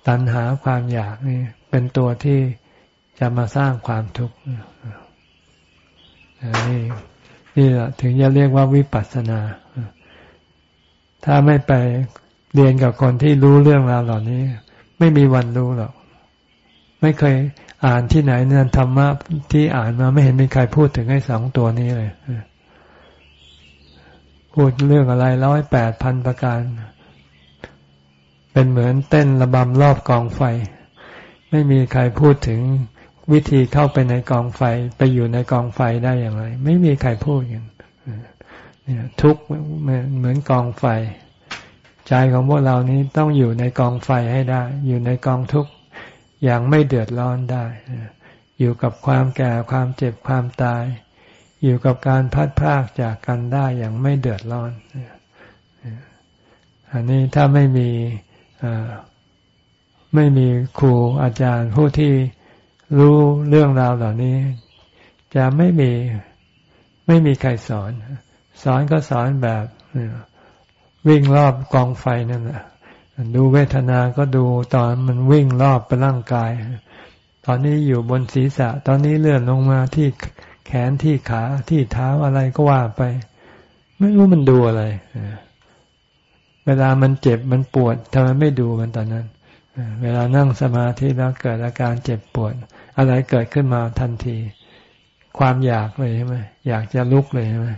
ตัณหาความอยากนี่เป็นตัวที่จะมาสร้างความทุกข์นี่นี่แหละถึงจะเรียกว่าวิปัสสนา ถ้าไม่ไปเรียนกับคนที่รู้เรื่องราวเหล่านี้ ไม่มีวันรู้หรอก ไม่เคยอ่านที่ไหนเนี่ยธรรมะที่อ่านมาไม่เห็นมีใครพูดถึงไอ้สองตัวนี้เลยพูดเรื่องอะไรร้อยแปดพันประการ เป็นเหมือนเต้นระบำรอบกองไฟ ไม่มีใครพูดถึงวิธีเข้าไปในกองไฟ ไปอยู่ในกองไฟได้อย่างไร ไม่มีใครพูดกันทุกเหมือนกองไฟ ใจของพวกเรานี้ต้องอยู่ในกองไฟให้ได้ อยู่ในกองทุกข์ อย่างไม่เดือดร้อนได้ อยู่กับความแก่ความเจ็บความตาย อยู่กับการพัดพากจากกันได้อย่างไม่เดือดร้อน อันนี้ถ้าไม่มีไม่มีครูอาจารย์ผู้ที่รู้เรื่องราวเหล่านี้ จะไม่มีไม่มีใครสอน สอนก็สอนแบบวิ่งรอบกองไฟนั่นแหละ ดูเวทนาก็ดูตอนมันวิ่งรอบไปร่างกาย ตอนนี้อยู่บนศีรษะ ตอนนี้เลื่อนลงมาที่แขนที่ขาที่เท้าอะไรก็ว่าไป ไม่รู้มันดูอะไร เวลามันเจ็บมันปวดทำไมไม่ดูมันตอนนั้น เวลานั่งสมาธิแล้วเกิดอาการเจ็บปวด อะไรเกิดขึ้นมาทันที ความอยากเลยใช่ไหมอยากจะลุกเลยใช่ไหม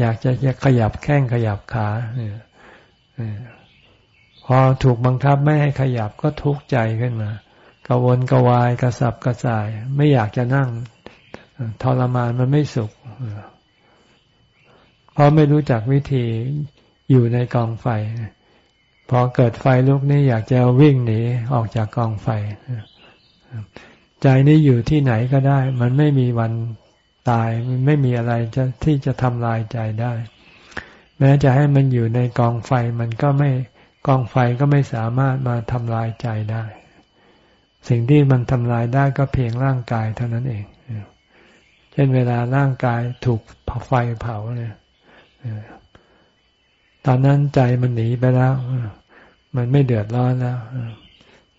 อยากจะขยับแข้งขยับขาเนี่ย พอถูกบังคับไม่ให้ขยับก็ทุกข์ใจขึ้นมากระวนกระวายกระสับกระส่าย ไม่อยากจะนั่งทรมานมันไม่สุขเพราะไม่รู้จักวิธีอยู่ในกองไฟ พอเกิดไฟลุกนี่อยากจะวิ่งหนีออกจากกองไฟ ใจนี่อยู่ที่ไหนก็ได้ มันไม่มีวันตายมันไม่มีอะไรจะที่จะทำลายใจได้ แม้จะให้มันอยู่ในกองไฟมันก็ไม่ กองไฟก็ไม่สามารถมาทำลายใจได้ สิ่งที่มันทำลายได้ก็เพียงร่างกายเท่านั้นเอง เช่นเวลาร่างกายถูกไฟเผาเนี่ยตอนนั้นใจมันหนีไปแล้ว มันไม่เดือดร้อนแล้ว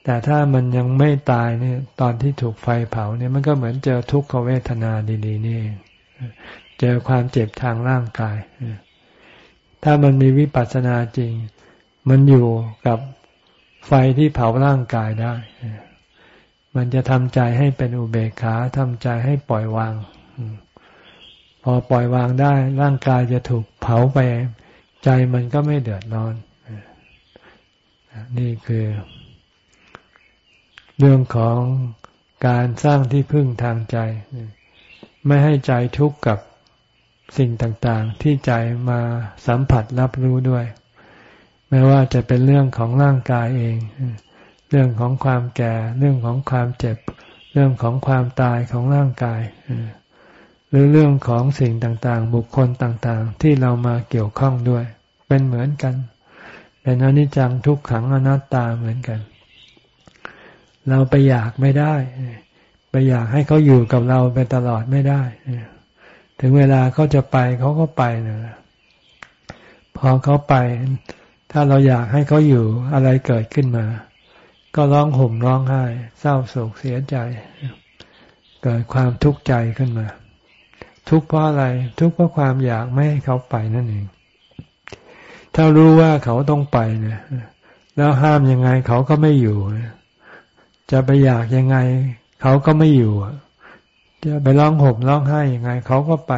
แต่ถ้ามันยังไม่ตายเนี่ย ตอนที่ถูกไฟเผาเนี่ยมันก็เหมือนเจอทุกขเวทนาดีๆนี่ เจอความเจ็บทางร่างกาย ถ้ามันมีวิปัสสนาจริง มันอยู่กับไฟที่เผาร่างกายได้ มันจะทำใจให้เป็นอุเบกขาทำใจให้ปล่อยวาง พอปล่อยวางได้ ร่างกายจะถูกเผาไป ใจมันก็ไม่เดือดร้อน นี่คือ เรื่องของการสร้างที่พึ่งทางใจ ไม่ให้ใจทุกข์กับสิ่งต่าง ๆ ที่ใจมาสัมผัสรับรู้ด้วย ไม่ว่าจะเป็นเรื่องของร่างกายเอง เรื่องของความแก่ เรื่องของความเจ็บ เรื่องของความตายของร่างกาย หรือเรื่องของสิ่งต่างๆ บุคคลต่างๆ ที่เรามาเกี่ยวข้องด้วย เป็นเหมือนกัน เป็นอนิจจังทุกขังอนัตตาเหมือนกัน เราไปอยากไม่ได้ ไปอยากให้เขาอยู่กับเราไปตลอดไม่ได้ ถึงเวลาเขาจะไปเขาก็ไปนะพอเขาไป ถ้าเราอยากให้เขาอยู่อะไรเกิดขึ้นมา ก็ร้องห่มร้องไห้ เศร้าโศกเสียใจ เกิดความทุกข์ใจขึ้นมา ทุกข์เพราะอะไร ทุกข์เพราะความอยากไม่ให้เขาไปนั่นเอง ถ้ารู้ว่าเขาต้องไปเนี่ยแล้วห้ามยังไงเขาก็ไม่อยู่ จะไปอยากยังไง เขาก็ไม่อยู่ จะไปร้องห่มร้องไห้ยังไง เขาก็ไป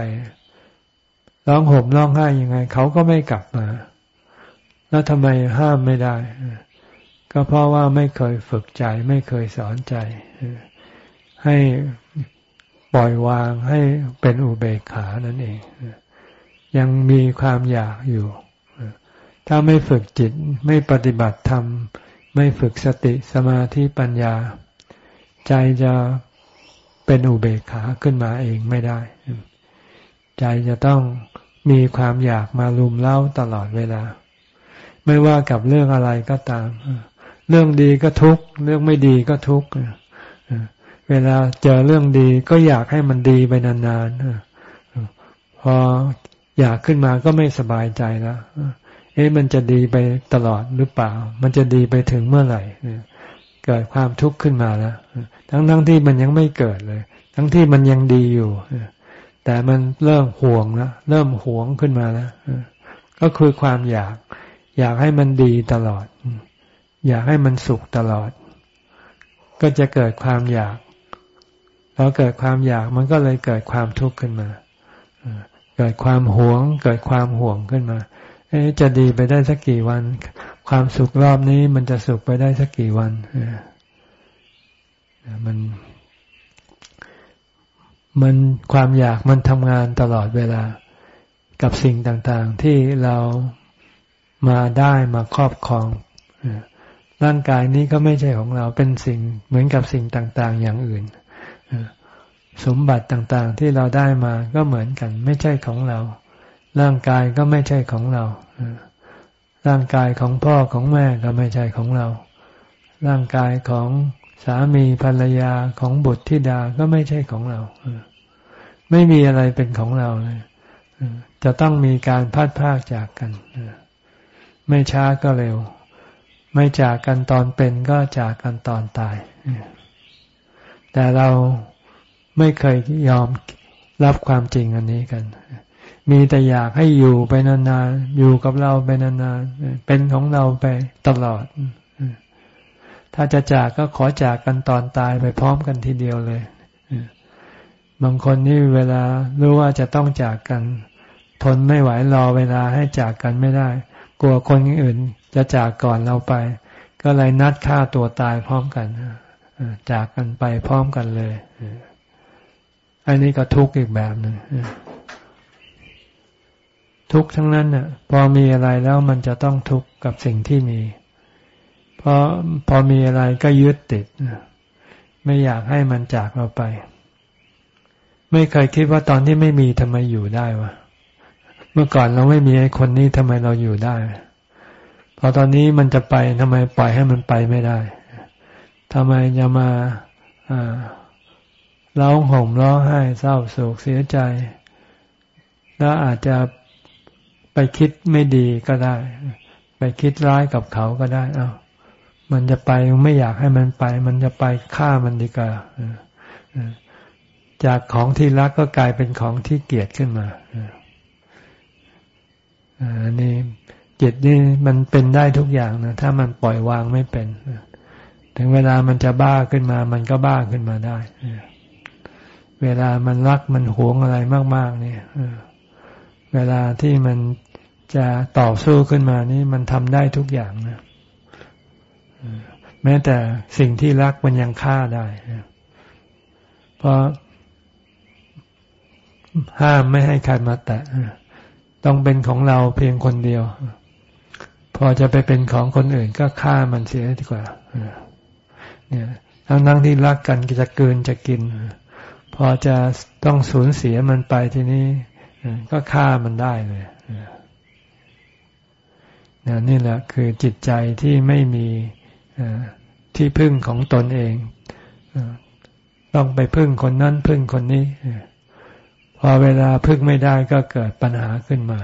ร้องห่มร้องไห้ยังไง เขาก็ไม่กลับมา แล้วทำไมห้ามไม่ได้ ก็เพราะว่าไม่เคยฝึกใจ ไม่เคยสอนใจ ให้ปล่อยวางให้เป็นอุเบกขานั่นเอง ยังมีความอยากอยู่ ถ้าไม่ฝึกจิตไม่ปฏิบัติธรรม ไม่ฝึกสติสมาธิปัญญา ใจจะเป็นอุเบกขาขึ้นมาเองไม่ได้ ใจจะต้องมีความอยากมาลุมเล้าตลอดเวลา ไม่ว่ากับเรื่องอะไรก็ตาม เรื่องดีก็ทุกข์ เรื่องไม่ดีก็ทุกข์เวลาเจอเรื่องดีก็อยากให้มันดีไปนานๆพออยากขึ้นมาก็ไม่สบายใจแล้วเอ๊ะมันจะดีไปตลอดหรือเปล่า มันจะดีไปถึงเมื่อไหร่เกิดความทุกข์ขึ้นมาแล้วทั้งทั้งที่มันยังไม่เกิดเลย ทั้งที่มันยังดีอยู่แต่มันเริ่มห่วงแล้วเริ่มหวงขึ้นมาแล้วก็คือความอยาก อยากให้มันดีตลอด อยากให้มันสุขตลอด ก็จะเกิดความอยากพอเกิดความอยากมันก็เลยเกิดความทุกข์ขึ้นมา เกิดความหวง เกิดความห่วงขึ้นมาจะดีไปได้สักกี่วัน ความสุขรอบนี้มันจะสุขไปได้สักกี่วันมัน มันความอยากมันทำงานตลอดเวลา กับสิ่งต่างๆ ที่เรา มาได้มาครอบครองร่างกายนี้ก็ไม่ใช่ของเราเป็นสิ่งเหมือนกับสิ่งต่างๆ อย่างอื่นสมบัติต่างๆที่เราได้มาก็เหมือนกัน ไม่ใช่ของเรา ร่างกายก็ไม่ใช่ของเราร่างกายของพ่อของแม่ก็ไม่ใช่ของเรา ร่างกายของสามีภรรยาของบุตรธิดาก็ไม่ใช่ของเราไม่มีอะไรเป็นของเราเลยจะต้องมีการพัดพากจากกัน ไม่ช้าก็เร็ว ไม่จากกันตอนเป็นก็จากกันตอนตาย แต่เราไม่เคยยอมรับความจริงอันนี้กัน มีแต่อยากให้อยู่ไปนานๆ อยู่กับเราไปนานๆ เป็นของเราไปตลอด ถ้าจะจากก็ขอจากกันตอนตายไปพร้อมกันทีเดียวเลย บางคนนี่เวลารู้ว่าจะต้องจากกัน ทนไม่ไหวรอเวลาให้จากกันไม่ได้ กลัวคนอื่นจะจากก่อนเราไป ก็เลยนัดฆ่าตัวตายพร้อมกันจากกันไปพร้อมกันเลยอันนี้ก็ทุกข์อีกแบบหนึ่งทุกข์ทั้งนั้นน่ะ พอมีอะไรแล้วมันจะต้องทุกข์กับสิ่งที่มี เพราะพอมีอะไรก็ยึดติดไม่อยากให้มันจากเราไป ไม่เคยคิดว่าตอนที่ไม่มีทำไมอยู่ได้วะ เมื่อก่อนเราไม่มีไอ้คนนี้ทำไมเราอยู่ได้ พอตอนนี้มันจะไปทำไมปล่อยให้มันไปไม่ได้ทำไมจะมาร้องห่มร้องไห้เศร้าโศกเสียใจ แล้วอาจจะไปคิดไม่ดีก็ได้ ไปคิดร้ายกับเขาก็ได้ เอา้ามันจะไปไม่อยากให้มันไป มันจะไปฆ่ามันดีกว่าจากของที่รักก็กลายเป็นของที่เกลียดขึ้นมา อันนี้จิตนี่มันเป็นได้ทุกอย่างนะถ้ามันปล่อยวางไม่เป็นถึงเวลามันจะบ้าขึ้นมา มันก็บ้าขึ้นมาได้เวลามันรักมันหวงอะไรมาก ๆ เนี่ยเวลาที่มันจะต่อสู้ขึ้นมานี่มันทำได้ทุกอย่างนะแม้แต่สิ่งที่รักมันยังฆ่าได้เพราะห้ามไม่ให้ใครมาแตะ ต้องเป็นของเราเพียงคนเดียว พอจะไปเป็นของคนอื่นก็ฆ่ามันเสียดีกว่าเนี่ยทั้งทั้งที่รักกันจะเกินจะกิน พอจะต้องสูญเสียมันไปทีนี้ก็ฆ่ามันได้เลยนี่แหละคือจิตใจที่ไม่มีที่พึ่งของตนเอง ต้องไปพึ่งคนนั้นพึ่งคนนี้ พอเวลาพึ่งไม่ได้ก็เกิดปัญหาขึ้นมา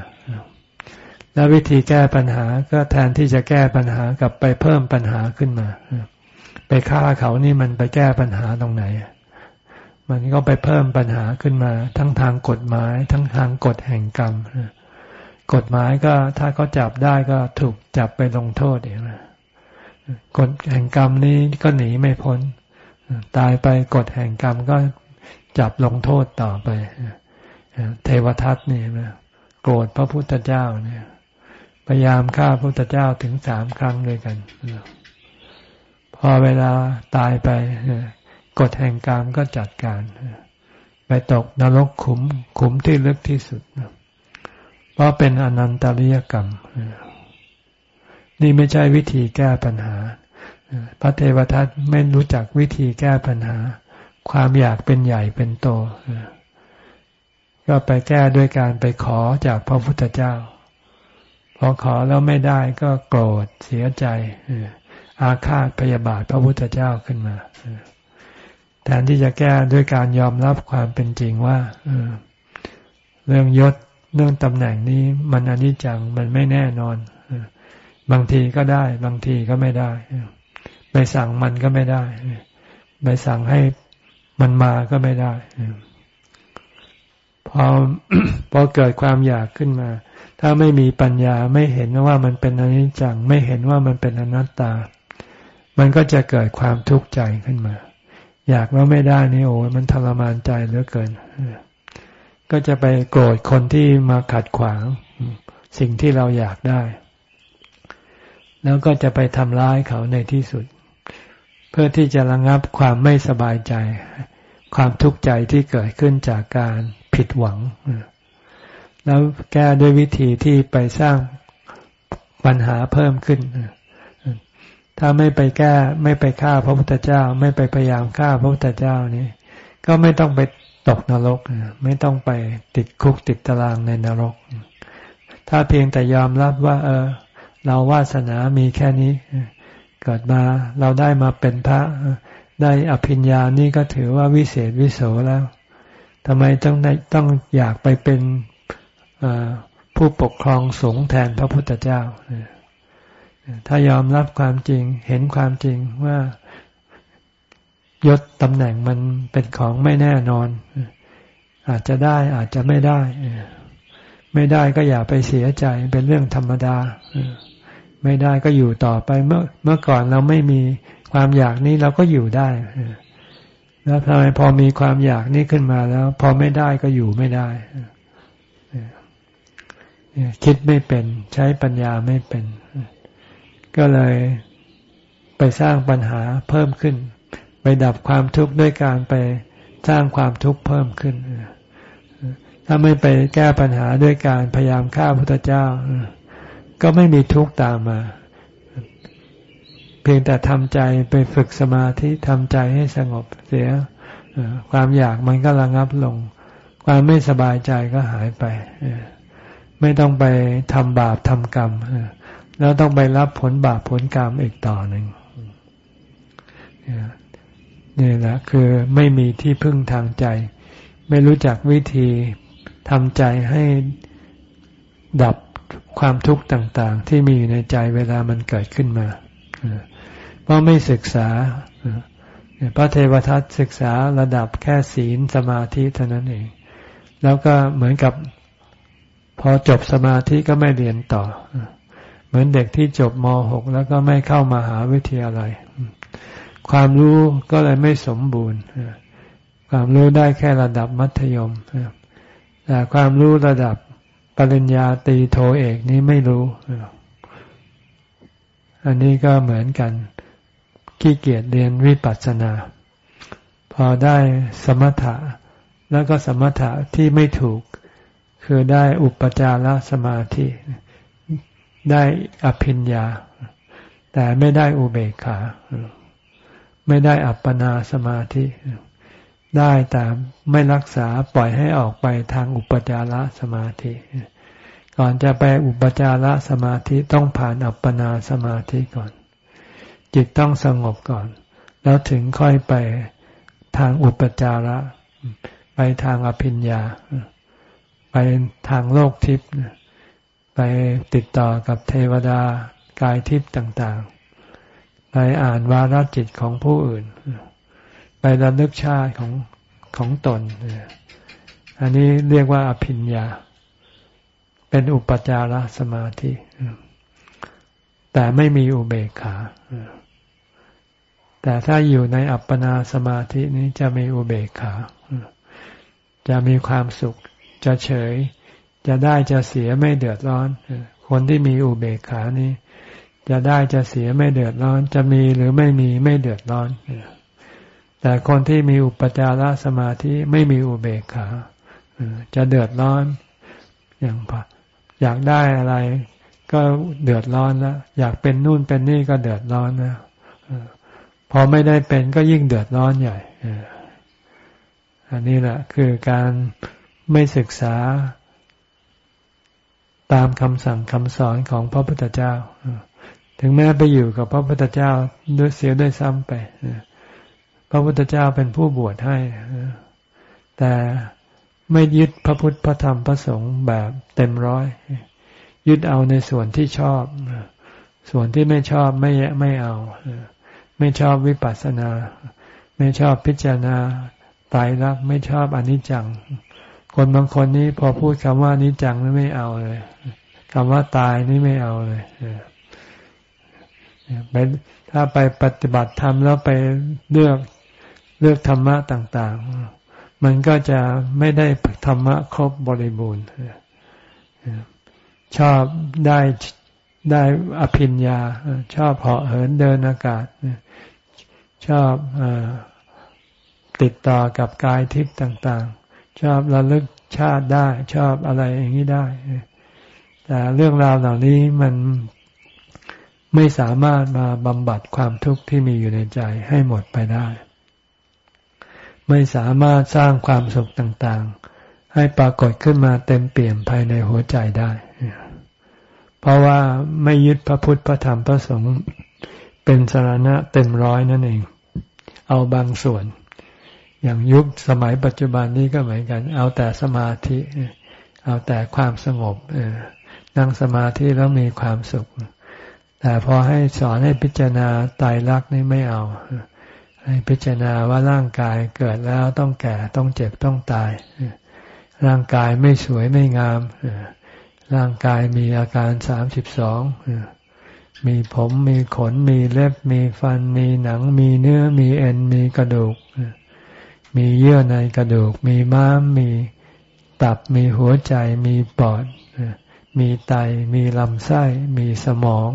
แล้ววิธีแก้ปัญหาก็แทนที่จะแก้ปัญหากับไปเพิ่มปัญหาขึ้นมา ไปฆ่าเขานี่มันไปแก้ปัญหาตรงไหน มันก็ไปเพิ่มปัญหาขึ้นมา ทั้งทางกฎหมาย ทั้งทางกฎแห่งกรรมกฎหมายก็ถ้าเขาจับได้ก็ถูกจับไปลงโทษเองกฎแห่งกรรมนี้ก็หนีไม่พ้น ตายไปกฎแห่งกรรมก็จับลงโทษต่อไป เทวทัตเนี่นะโกรธพระพุทธเจ้าเนี่ย พยายามฆ่าพระพุทธเจ้าถึงสามครั้งด้วยกัน พอเวลาตายไปกฎแห่งกรรมก็จัดการ ไปตกนรกขุมขุมที่ลึกที่สุด เพราะเป็นอนันตริยกรรม นี่ไม่ใช่วิธีแก้ปัญหา พระเทวทัตไม่รู้จักวิธีแก้ปัญหา ความอยากเป็นใหญ่เป็นโต ก็ไปแก้ด้วยการไปขอจากพระพุทธเจ้า พอขอแล้วไม่ได้ก็โกรธเสียใจอาฆาตพยาบาทพระพุทธเจ้าขึ้นมาแทนที่จะแก้ด้วยการยอมรับความเป็นจริงว่าเรื่องยศเรื่องตำแหน่งนี้มันอนิจจังมันไม่แน่นอนบางทีก็ได้ บางทีก็ไม่ได้ไปสั่งมันก็ไม่ได้ไปสั่งให้มันมาก็ไม่ได้ พอพอเกิดความอยากขึ้นมา ถ้าไม่มีปัญญาไม่เห็นว่ามันเป็นอนิจจัง ไม่เห็นว่ามันเป็นอนัตตา มันก็จะเกิดความทุกข์ใจขึ้นมา อยากแล้วไม่ได้นี่โอ้มันทรมานใจเหลือเกินก็จะไปโกรธคนที่มาขัดขวาง สิ่งที่เราอยากได้ แล้วก็จะไปทำร้ายเขาในที่สุด เพื่อที่จะระงับความไม่สบายใจ ความทุกข์ใจที่เกิดขึ้นจากการ ผิดหวัง แล้วแก้ด้วยวิธีที่ไปสร้างปัญหาเพิ่มขึ้น ถ้าไม่ไปแก้ไม่ไปฆ่าพระพุทธเจ้า ไม่ไปพยายามฆ่าพระพุทธเจ้านี่ก็ไม่ต้องไปตกนรก ไม่ต้องไปติดคุกติดตารางในนรก ถ้าเพียงแต่ยอมรับว่า เออ เราวาสนามีแค่นี้ เกิดมาเราได้มาเป็นพระได้อภิญญานี่ก็ถือว่าวิเศษวิโสแล้ว ทำไมต้องต้องอยากไปเป็นผู้ปกครองสงฆ์แทนพระพุทธเจ้า ถ้ายอมรับความจริงเห็นความจริงว่ายศตำแหน่งมันเป็นของไม่แน่นอน อาจจะได้อาจจะไม่ได้ ไม่ได้ก็อย่าไปเสียใจเป็นเรื่องธรรมดา ไม่ได้ก็อยู่ต่อไปเมื่อเมื่อก่อนเราไม่มีความอยากนี้เราก็อยู่ได้ แล้วทำไมพอมีความอยากนี้ขึ้นมาแล้ว พอไม่ได้ก็อยู่ไม่ได้คิดไม่เป็น ใช้ปัญญาไม่เป็น ก็เลยไปสร้างปัญหาเพิ่มขึ้น ไปดับความทุกข์ด้วยการไปสร้างความทุกข์เพิ่มขึ้น ถ้าไม่ไปแก้ปัญหาด้วยการพยายามฆ่าพระเจ้า ก็ไม่มีทุกข์ตามมา พียงแต่ทำใจไปฝึกสมาธิทำใจให้สงบเสียความอยากมันก็ระงับลง ความไม่สบายใจก็หายไป ไม่ต้องไปทำบาปทำกรรม แล้วต้องไปรับผลบาปผลกรรมอีกต่อหนึ่งนี่แหละคือไม่มีที่พึ่งทางใจ ไม่รู้จักวิธีทำใจให้ดับความทุกข์ต่าง ๆ ที่มีอยู่ในใจเวลามันเกิดขึ้นมา เพราะไม่ศึกษาพระเทวทัตศึกษาระดับแค่ศีลสมาธิเท่านั้นเอง แล้วก็เหมือนกับพอจบสมาธิก็ไม่เรียนต่อ เหมือนเด็กที่จบม .6 แล้วก็ไม่เข้ามาหาวิทยาลัย ความรู้ก็เลยไม่สมบูรณ์ ความรู้ได้แค่ระดับมัธยม แต่ความรู้ระดับปริญญาตรีโทเอกนี้ไม่รู้ อันนี้ก็เหมือนกัน ขี้เกียจเรียนวิปัสสนา พอได้สมถะ แล้วก็สมถะที่ไม่ถูก คือได้อุปจารสมาธิ ได้อภิญญา แต่ไม่ได้อุเบกขา ไม่ได้อัปปนาสมาธิ ได้แต่ไม่รักษาปล่อยให้ออกไปทางอุปจารสมาธิก่อนจะไปอุปจารสมาธิต้องผ่านอัปปนาสมาธิก่อน จิตต้องสงบก่อน แล้วถึงค่อยไปทางอุปจาระ ไปทางอภิญญา ไปทางโลกทิพย์ไปติดต่อกับเทวดากายทิพย์ต่างๆ ไปอ่านวาระจิตของผู้อื่น ไประลึกชาติของของตน อันนี้เรียกว่าอภิญญา เป็นอุปจารสมาธิ แต่ไม่มีอุเบกขา แต่ถ้าอยู่ในอัปปนาสมาธินี้จะมีอุเบกขา จะมีความสุข จะเฉย จะได้จะเสียไม่เดือดร้อน คนที่มีอุเบกขานี้ จะได้จะเสียไม่เดือดร้อน จะมีหรือไม่มีไม่เดือดร้อน แต่คนที่มีอุปจารสมาธิไม่มีอุเบกขา จะเดือดร้อน อย่างอยากได้อะไร ก็เดือดร้อนแล้วอยากเป็นนู่นเป็นนี่ก็เดือดร้อนนะ พอไม่ได้เป็นก็ยิ่งเดือดร้อนใหญ่อันนี้แหละคือการไม่ศึกษาตามคำสั่งคำสอนของพระพุทธเจ้า ถึงแม้ไปอยู่กับพระพุทธเจ้าด้วยเสียด้วยซ้ำไป พระพุทธเจ้าเป็นผู้บวชให้ แต่ไม่ยึดพระพุทธพระธรรมพระสงฆ์แบบเต็มร้อย ยึดเอาในส่วนที่ชอบ ส่วนที่ไม่ชอบไม่ไม่เอา ไม่ชอบวิปัสสนา ไม่ชอบพิจารณาตายรักไม่ชอบอนิจจัง คนบางคนนี้พอพูดคำว่าอนิจจังนี่ไม่เอาเลยคำว่าตายนี่ไม่เอาเลยไปถ้าไปปฏิบัติธรรมแล้วไปเลือกเลือกธรรมะต่าง ๆ มันก็จะไม่ได้ธรรมะครบบริบูรณ์ชอบได้ได้อภิญญา ชอบเหาะเหินเดินอากาศ ชอบอติดต่อกับกายทิพย์ต่าง ๆ ชอบระลึกชาติได้ชอบอะไรอย่างนี้ได้ แต่เรื่องราวเหล่านี้มันไม่สามารถมาบำบัดความทุกข์ที่มีอยู่ในใจให้หมดไปได้ ไม่สามารถสร้างความสุขต่างๆ ให้ปรากฏขึ้นมาเต็มเปี่ยมภายในหัวใจได้ เพราะว่าไม่ยึดพระพุทธพระธรรมพระสงฆ์ เป็นสารณะเต็มร้อยนั่นเอง เอาบางส่วน อย่างยุคสมัยปัจจุบันนี้ก็เหมือนกัน เอาแต่สมาธิ เอาแต่ความสงบนั่งสมาธิแล้วมีความสุข แต่พอให้สอนให้พิจารณาตายรักนี่ไม่เอา ให้พิจารณาว่าร่างกายเกิดแล้วต้องแก่ต้องเจ็บต้องตาย ร่างกายไม่สวยไม่งาม ร่างกายมีอาการสามสิบสอง มีผมมีขนมีเล็บมีฟัน มีหนัง มีเนื้อมีเอ็นมีกระดูก มีเยื่อในกระดูก มีม้ามมีตับมีหัวใจ มีปอด มีไต มีลำไส้ มีสมอง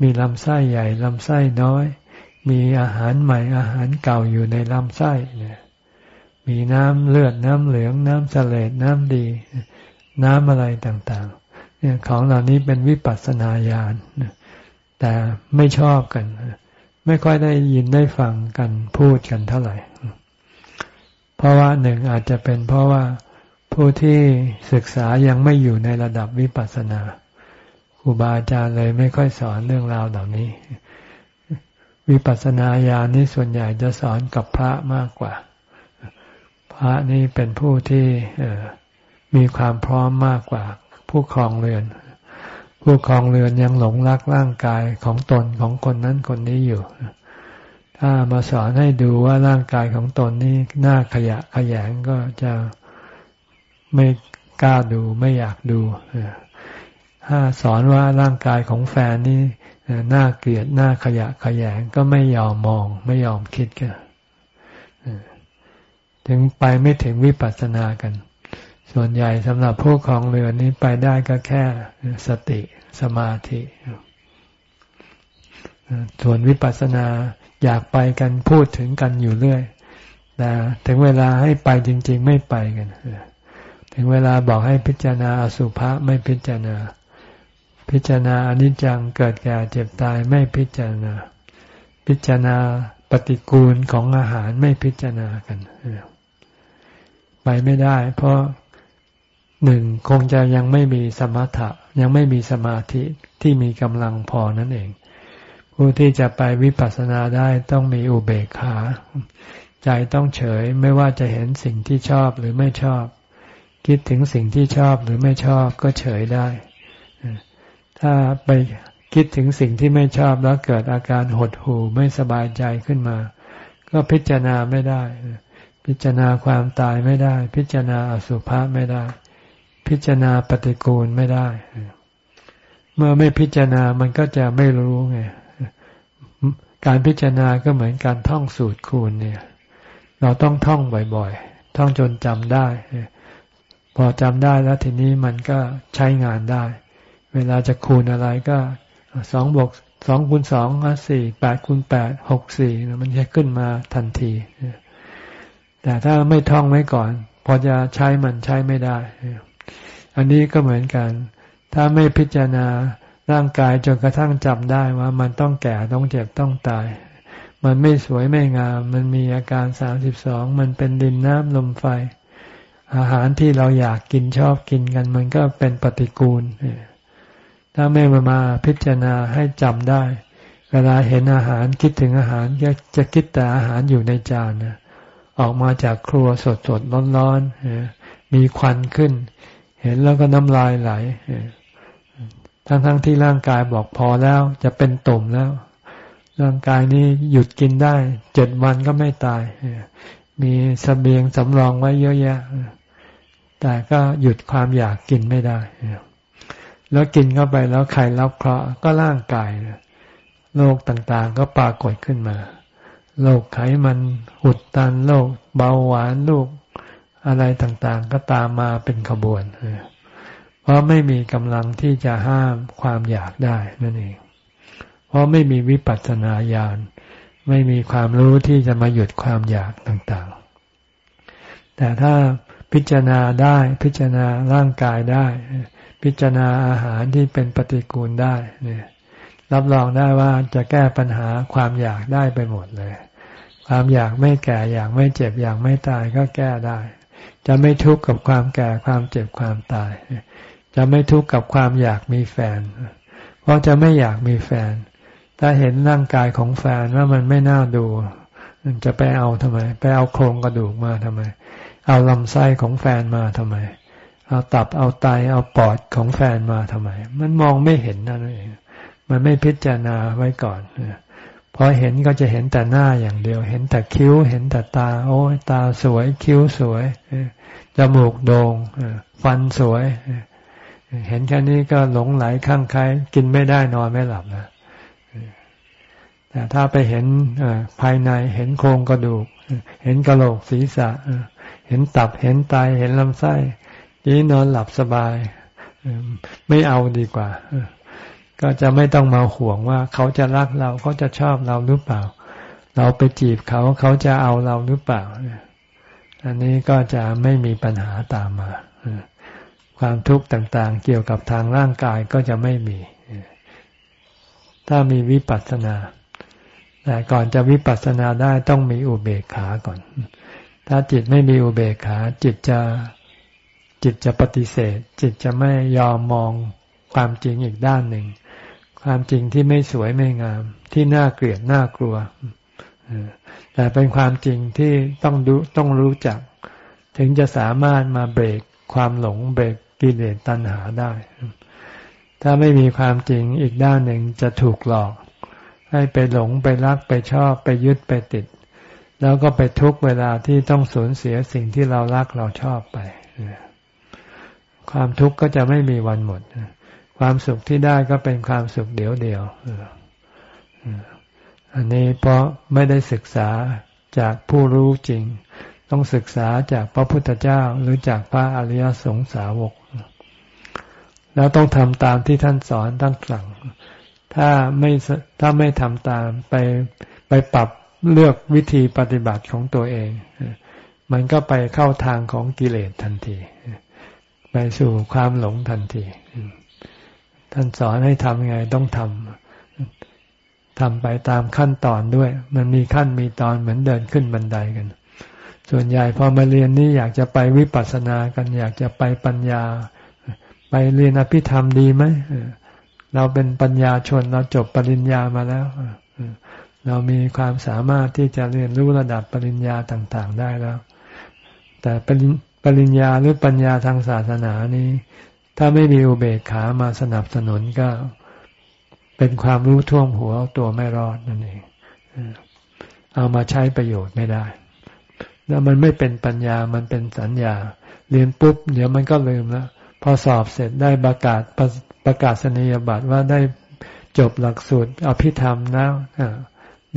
มีลำไส้ใหญ่ลำไส้น้อย มีอาหารใหม่อาหารเก่าอยู่ในลำไส้เนี่ยมีน้ำเลือดน้ำเหลือง น้ำเสลดน้ำดี น้ำอะไรต่างๆเนี่ยของเหล่านี้เป็นวิปัสสนาญาณ แต่ไม่ชอบกัน ไม่ค่อยได้ยินได้ฟังกันพูดกันเท่าไหร่ เพราะว่าหนึ่งอาจจะเป็นเพราะว่าผู้ที่ศึกษายังไม่อยู่ในระดับวิปัสสนาครูบาอาจารย์เลยไม่ค่อยสอนเรื่องราวเหล่านี้ วิปัสสนาญาณนี้ส่วนใหญ่จะสอนกับพระมากกว่า พระนี่เป็นผู้ที่มีความพร้อมมากกว่า ผู้ครองเรือน ผู้ครองเรือนยังหลงรักร่างกายของตนของคนนั้นคนนี้อยู่ ถ้ามาสอนให้ดูว่าร่างกายของตนนี้น่าขยะขยงก็จะไม่กล้าดูไม่อยากดูถ้าสอนว่าร่างกายของแฟนนี่น่าเกลียดน่าขยะขยงก็ไม่ยอมมอง ไม่ยอมคิดกันถึงไปไม่ถึงวิปัสสนากัน ส่วนใหญ่สำหรับผู้ของเรือนี้ไปได้ก็แค่สติสมาธิส่วนวิปัสสนาอยากไปกันพูดถึงกันอยู่เรื่อยแต่ถึงเวลาให้ไปจริง ๆ ไม่ไปกันถึงเวลาบอกให้พิจารณาอสุภะไม่พิจารณา พิจารณาอนิจจังเกิดแก่เจ็บตายไม่พิจารณา พิจารณาปฏิกูลของอาหารไม่พิจารณากันไปไม่ได้ เพราะ หนึ่งคงจะยังไม่มีสมถะยังไม่มีสมาธิที่มีกำลังพอนั่นเอง ผู้ที่จะไปวิปัสสนาได้ต้องมีอุเบกขา ใจต้องเฉยไม่ว่าจะเห็นสิ่งที่ชอบหรือไม่ชอบ คิดถึงสิ่งที่ชอบหรือไม่ชอบก็เฉยได้ ถ้าไปคิดถึงสิ่งที่ไม่ชอบแล้วเกิดอาการหดหู่ไม่สบายใจขึ้นมา ก็พิจารณาไม่ได้ พิจารณาความตายไม่ได้ พิจารณาอสุภะไม่ได้ พิจารณาปฏิกูลไม่ได้ เมื่อไม่พิจารณามันก็จะไม่รู้ไงการพิจารณาก็เหมือนการท่องสูตรคูณเนี่ย เราต้องท่องบ่อยๆ ท่องจนจำได้ พอจำได้แล้วทีนี้มันก็ใช้งานได้ เวลาจะคูณอะไรก็สองบวกสองคูณสองสี่แปดคูณแปดหกสี่มันจะขึ้นมาทันที แต่ถ้าไม่ท่องไว้ก่อน พอจะใช้มันใช้ไม่ได้ อันนี้ก็เหมือนกัน ถ้าไม่พิจารณาร่างกายจนกระทั่งจำได้ว่า มันต้องแก่ต้องเจ็บต้องตาย มันไม่สวยไม่งาม มันมีอาการสามสิบสองมันเป็นดินน้ำลมไฟ อาหารที่เราอยากกินชอบกินกัน มันก็เป็นปฏิกูล ถ้าไม่มามาพิจารณาให้จำได้ เวลาเห็นอาหารคิดถึงอาหารจะคิดแต่อาหารอยู่ในจานนะออกมาจากครัวสดสดร้อนร้อนมีควันขึ้น เห็นแล้วก็น้ำลายไหลทั้งๆทที่ร่างกายบอกพอแล้วจะเป็นตุ่มแล้ว ร่างกายนี้หยุดกินได้เจ็ดวันก็ไม่ตาย มีสเสบียงสำรองไว้เยอะแยะ แต่ก็หยุดความอยากกินไม่ได้ แล้วกินเข้าไปแล้วใครรับเคราะห์ก็ร่างกายโรคต่างๆ ก็ปรากฏขึ้นมาโรคไขมัน หุดตันโรคเบาหวานโรค อะไรต่างๆ ก็ตามมาเป็นขบวน เพราะไม่มีกำลังที่จะห้ามความอยากได้นั่นเอง เพราะไม่มีวิปัสสนาญาณ ไม่มีความรู้ที่จะมาหยุดความอยากต่างๆ แต่ถ้าพิจารณาได้พิจารณาร่างกายได้ พิจารณาอาหารที่เป็นปฏิกูลได้เนี่ยรับรองได้ว่าจะแก้ปัญหาความอยากได้ไปหมดเลย ความอยากไม่แก่อยากไม่เจ็บอยากไม่ตายก็แก้ได้ จะไม่ทุกข์กับความแก่ความเจ็บความตาย จะไม่ทุกข์กับความอยากมีแฟน เพราะจะไม่อยากมีแฟน ถ้าเห็นร่างกายของแฟนว่ามันไม่น่าดู จะไปเอาทำไม ไปเอาโครงกระดูกมาทำไม เอาลำไส้ของแฟนมาทำไม เอาตับเอาไตเอาปอดของแฟนมาทำไม มันมองไม่เห็นนั่นเอง มันไม่พิจารณาไว้ก่อน พอเห็นก็จะเห็นแต่หน้าอย่างเดียว เห็นแต่คิ้ว เห็นแต่ตา โอ้ยตาสวย คิ้วสวยจมูกโดง่งฟันสวย เห็นแค่นี้ก็หลงไหลข้างใครกินไม่ได้นอนไม่หลับนะแต่ถ้าไปเห็นภายในเห็นโครงกระดูก เห็นกระโหลกศีรษะ เห็นตับเห็นไตเห็นลำไส้ยีนอนหลับสบาย ไม่เอาดีกว่า ก็จะไม่ต้องมาห่วงว่า เขาจะรักเราเขาจะชอบเราหรือเปล่า เราไปจีบเขาเขาจะเอาเราหรือเปล่า อันนี้ก็จะไม่มีปัญหาตามมาความทุกข์ต่างๆ เกี่ยวกับทางร่างกายก็จะไม่มี ถ้ามีวิปัสสนา แต่ก่อนจะวิปัสสนาได้ต้องมีอุเบกขาก่อน ถ้าจิตไม่มีอุเบกขา จิตจะจิตจะปฏิเสธ จิตจะไม่ยอมมองความจริงอีกด้านหนึ่ง ความจริงที่ไม่สวยไม่งาม ที่น่าเกลียดน่ากลัวแต่เป็นความจริงที่ต้องดูต้องรู้จัก ถึงจะสามารถมาเบรกความหลงเบรกกิเลสตัณหาได้ ถ้าไม่มีความจริงอีกด้านหนึ่งจะถูกหลอก ให้ไปหลงไปรักไปชอบไปยึดไปติด แล้วก็ไปทุกเวลาที่ต้องสูญเสียสิ่งที่เรารักเราชอบไป ความทุกข์ก็จะไม่มีวันหมด ความสุขที่ได้ก็เป็นความสุขเดียวเดียวอันนี้เพราะไม่ได้ศึกษาจากผู้รู้จริง ต้องศึกษาจากพระพุทธเจ้าหรือจากพระอริยสงสาวก แล้วต้องทำตามที่ท่านสอนตั้งสั่ง ถ้าไม่ถ้าไม่ทำตามไปไปปรับเลือกวิธีปฏิบัติของตัวเอง มันก็ไปเข้าทางของกิเลสทันที ไปสู่ความหลงทันที ท่านสอนให้ทำยังไงต้องทำทำไปตามขั้นตอนด้วย มันมีขั้นมีตอนเหมือนเดินขึ้นบันไดกัน ส่วนใหญ่พอมาเรียนนี่อยากจะไปวิปัสสนากัน อยากจะไปปัญญา ไปเรียนอภิธรรมดีไหมเราเป็นปัญญาชนเราจบปริญญามาแล้วเรามีความสามารถที่จะเรียนรู้ระดับปริญญาต่าง ๆ ได้แล้ว แต่ปริญญาหรือปัญญาทางศาสนานี้ ถ้าไม่มีอุเบกขามาสนับสนุนก็เป็นความรู้ท่วมหัวตัวไม่รอดนั่นเองเอามาใช้ประโยชน์ไม่ได้ แล้วมันไม่เป็นปัญญามันเป็นสัญญา เรียนปุ๊บ เดี๋ยวมันก็ลืมแล้วพอสอบเสร็จได้ประกาศประกาศนียบัตรว่าได้จบหลักสูตรอภิธรรมแล้ว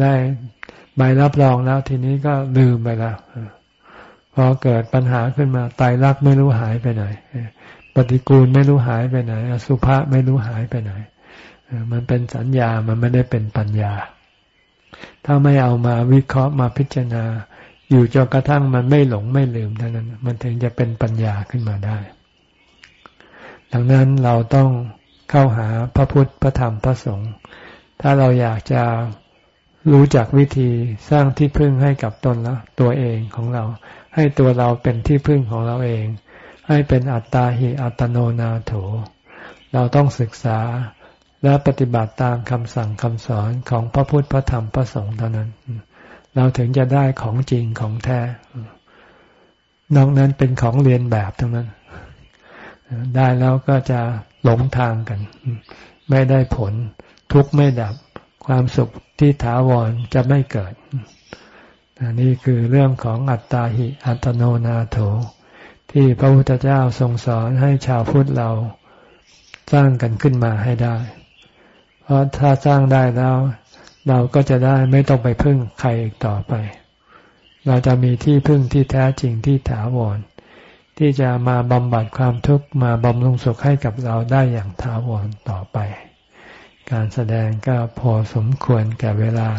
ได้ใบรับรองแล้วทีนี้ก็ลืมไปแล้วพอเกิดปัญหาขึ้นมาตายรักไม่รู้หายไปไหน ปฏิกูลไม่รู้หายไปไหนสุภาษไม่รู้หายไปไหน มันเป็นสัญญา มันไม่ได้เป็นปัญญา ถ้าไม่เอามาวิเคราะห์มาพิจารณา อยู่จนกระทั่งมันไม่หลงไม่ลืมเท่านั้น มันถึงจะเป็นปัญญาขึ้นมาได้ ดังนั้นเราต้องเข้าหาพระพุทธ พระธรรม พระสงฆ์ ถ้าเราอยากจะรู้จักวิธีสร้างที่พึ่งให้กับตนละตัวเองของเรา ให้ตัวเราเป็นที่พึ่งของเราเอง ให้เป็นอัตตาหิอัตโนนาโถ เราต้องศึกษาและปฏิบัติตามคำสั่งคำสอนของพระพุทธพระธรรมพระสงฆ์เท่านั้น เราถึงจะได้ของจริงของแท้ นอกนั้นเป็นของเรียนแบบทั้งนั้น ได้แล้วก็จะหลงทางกัน ไม่ได้ผล ทุกข์ไม่ดับ ความสุขที่ถาวรจะไม่เกิดนี่คือเรื่องของอัตตาหิอัตโนนาโถ ที่พระพุทธเจ้าทรงสอนให้ชาวพุทธเราสร้างกันขึ้นมาให้ได้ เพราะถ้าสร้างได้แล้ว เราก็จะได้ไม่ต้องไปพึ่งใครอีกต่อไป เราจะมีที่พึ่งที่แท้จริงที่ถาวรที่จะมาบำบัดความทุกข์มาบำรุงสุขให้กับเราได้อย่างถาวรต่อไป การแสดงก็พอสมควรแก่เวลา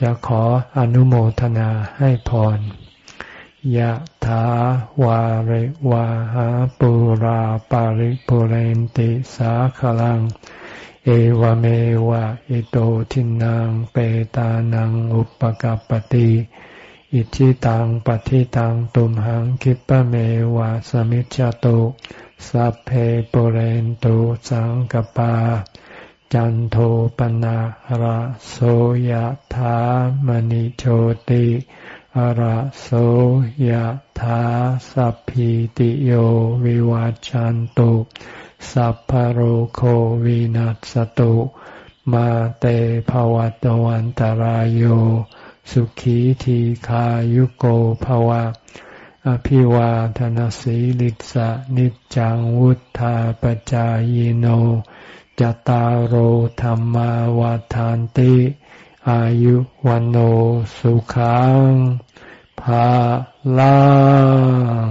จะขออนุโมทนาให้พรยะ ถาวาริวาหาปุราปาริปุเรนติสาขลัง เอวเมวะอิโตทินังเปตานังอุปกัปติอิชิตังปฏิตังตุมหังคิปะเมวะสมิจจตุสัพเพปุเรนตุสังกปา จันโทปนะระโสยธามณิโชติ อระโสยธาสัพพิติโยวิวัจจันตุสัพพโรโควินัสตุ มาเตภวัตวันตารโยสุขีทีขายุโกภวะ อภิวาทนสีลิสะนิจังวุธาปจายโนจตารโธรรมาวาทานติ อายุวันโอสุขังภาลัง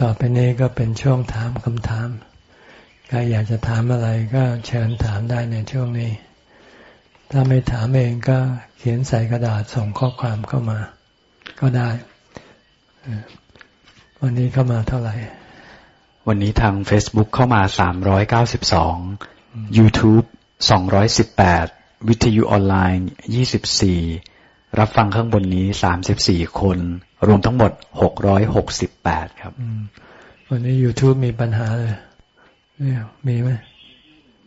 ต่อไปนี้ก็เป็นช่วงถามคำถาม ใครอยากจะถามอะไรก็เชิญถามได้ในช่วงนี้ ถ้าไม่ถามเองก็เขียนใส่กระดาษส่งข้อความเข้ามา ก็ได้ วันนี้เข้ามาเท่าไหร่ วันนี้ทาง Facebook เข้ามา 392 YouTube 218 วิทยุออนไลน์ 24 รับฟังข้างบนนี้ 34 คน รวมทั้งหมด 668 ครับ วันนี้ YouTube มีปัญหาเลยเนี่ยมีไหม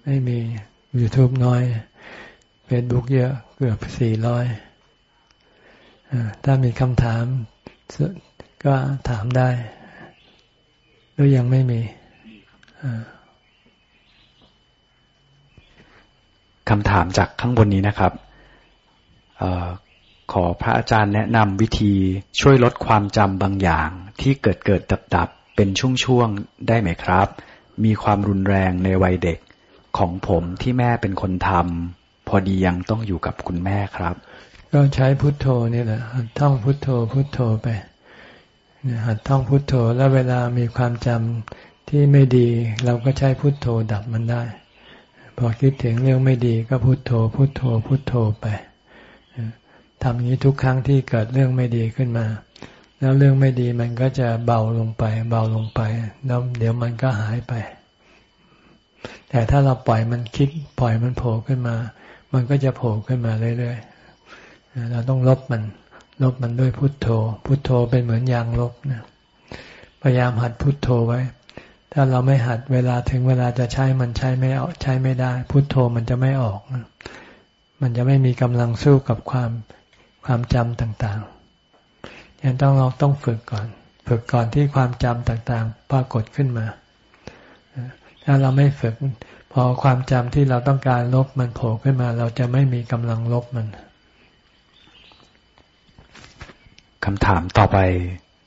ไม่มี YouTube น้อย Facebook เยอะเกือบ 400 ถ้ามีคำถามก็ถามได้ หรือยังไม่มีคำถามจากข้างบนนี้นะครับออขอพระอาจารย์แนะนำวิธีช่วยลดความจำบางอย่าง ที่เกิดเกิดดับดับเป็นช่วงๆได้ไหมครับ มีความรุนแรงในวัยเด็กของผมที่แม่เป็นคนทำพอดียังต้องอยู่กับคุณแม่ครับ ก็ใช้พุทโธนี่แหละท่องพุทโธพุทโธไป หัดท่องพุทโธแล้วเวลามีความจำที่ไม่ดี เราก็ใช้พุทโธดับมันได้ พอคิดถึงเรื่องไม่ดีก็พุทโธ พุทโธ พุทโธไปทำอย่างนี้ทุกครั้งที่เกิดเรื่องไม่ดีขึ้นมา แล้วเรื่องไม่ดีมันก็จะเบาลงไป เบาลงไปแล้วเดี๋ยวมันก็หายไป แต่ถ้าเราปล่อยมันคิดปล่อยมันโผล่ขึ้นมา มันก็จะโผล่ขึ้นมาเรื่อยๆเราต้องลบมัน ลบมันด้วยพุทโธ พุทโธเป็นเหมือนยางลบนะพยายามหัดพุทโธไว้ ถ้าเราไม่หัดเวลาถึงเวลาจะใช้มันใช้ไม่ออกใช้ไม่ได้ พุทโธมันจะไม่ออก มันจะไม่มีกำลังสู้กับความความจำต่างๆยังต้องเราต้องฝึกก่อน ฝึกก่อนที่ความจำต่างๆ ปรากฏขึ้นมา ถ้าเราไม่ฝึก พอความจำที่เราต้องการลบมันโผล่ขึ้นมา เราจะไม่มีกำลังลบมัน คำถามต่อไป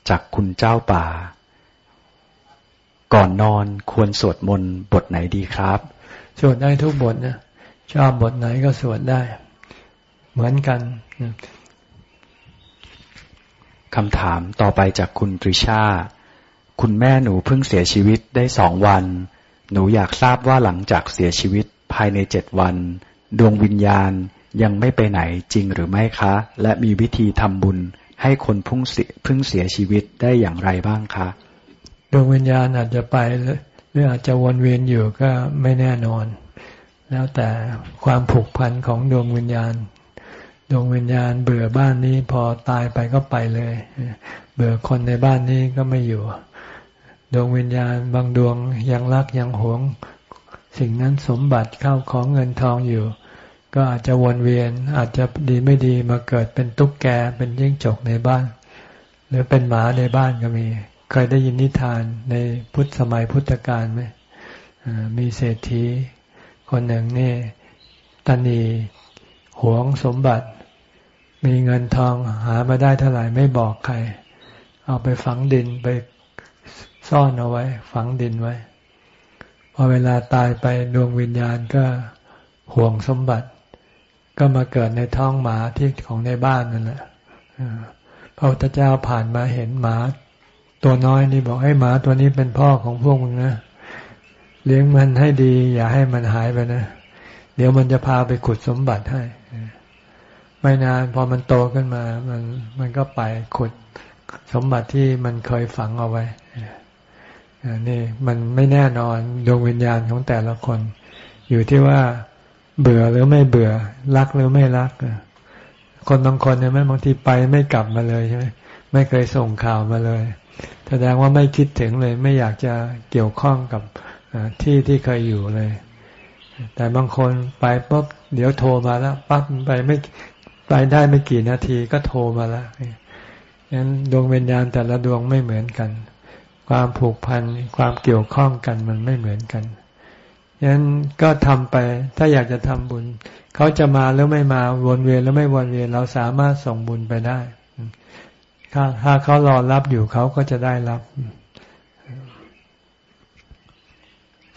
จากคุณเจ้าป่า ก่อนนอนควรสวดมนต์บทไหนดีครับ สวดได้ทุกบทนะชอบบทไหนก็สวดได้ เหมือนกันคำถามต่อไปจากคุณตริชา คุณแม่หนูเพิ่งเสียชีวิตได้สองวัน หนูอยากทราบว่าหลังจากเสียชีวิตภายในเจ็ดวัน ดวงวิญญาณยังไม่ไปไหนจริงหรือไม่คะ และมีวิธีทำบุญ ให้คนพุ่งเสียพึ่งเสียชีวิตได้อย่างไรบ้างคะดวงวิญญาณอาจจะไปหรืออาจจะวนเวียนอยู่ก็ไม่แน่นอน แล้วแต่ความผูกพันของดวงวิญญาณ ดวงวิญญาณเบื่อบ้านนี้พอตายไปก็ไปเลย เบื่อคนในบ้านนี้ก็ไม่อยู่ ดวงวิญญาณบางดวงยังรักยังหวง สิ่งนั้นสมบัติเข้าของเงินทองอยู่ ก็อาจจะวนเวียน อาจจะดีไม่ดีมาเกิดเป็นตุ๊กแกเป็นยิ่งจกในบ้าน หรือเป็นหมาในบ้านก็มี เคยได้ยินนิทานในพุทธสมัยพุทธกาลไหมมีเศรษฐี คนหนึ่งนี่ตันีหวงสมบัติ มีเงินทองหามาได้เท่าไหร่ไม่บอกใคร เอาไปฝังดินไปซ่อนเอาไว้ ฝังดินไว้ พอเวลาตายไปดวงวิญญาณก็ห่วงสมบัติ ก็มาเกิดในท้องหมาที่ของในบ้านนั่นแหละพระพุทธเจ้าผ่านมาเห็นหมา ตัวน้อยนี่บอกให้หมาตัวนี้เป็นพ่อของพวกมึงนะเลี้ยงมันให้ดี อย่าให้มันหายไปนะ เดี๋ยวมันจะพาไปขุดสมบัติให้ ไม่นานพอมันโตขึ้นมา มันมันก็ไปขุดสมบัติที่มันเคยฝังเอาไว้นี่มันไม่แน่นอนดวงวิญญาณของแต่ละคน อยู่ที่ว่า เบื่อหรือไม่เบื่อ รักหรือไม่รักคนบางคนเนี่ยบางทีไปไม่กลับมาเลยใช่ไหมไม่เคยส่งข่าวมาเลย แสดงว่าไม่คิดถึงเลย ไม่อยากจะเกี่ยวข้องกับที่ที่เคยอยู่เลย แต่บางคนไปปุ๊บเดี๋ยวโทรมาแล้วปั๊บไปไม่ไปได้ไม่กี่นาทีก็โทรมาแล้วงั้นดวงวิญญาณแต่ละดวงไม่เหมือนกัน ความผูกพันความเกี่ยวข้องกันมันไม่เหมือนกัน ยันก็ทำไป ถ้าอยากจะทำบุญ เขาจะมาหรือไม่มาวนเวียนหรือไม่วนเวียนเราสามารถส่งบุญไปได้ถ้าถ้าเขารอรับอยู่เขาก็จะได้รับ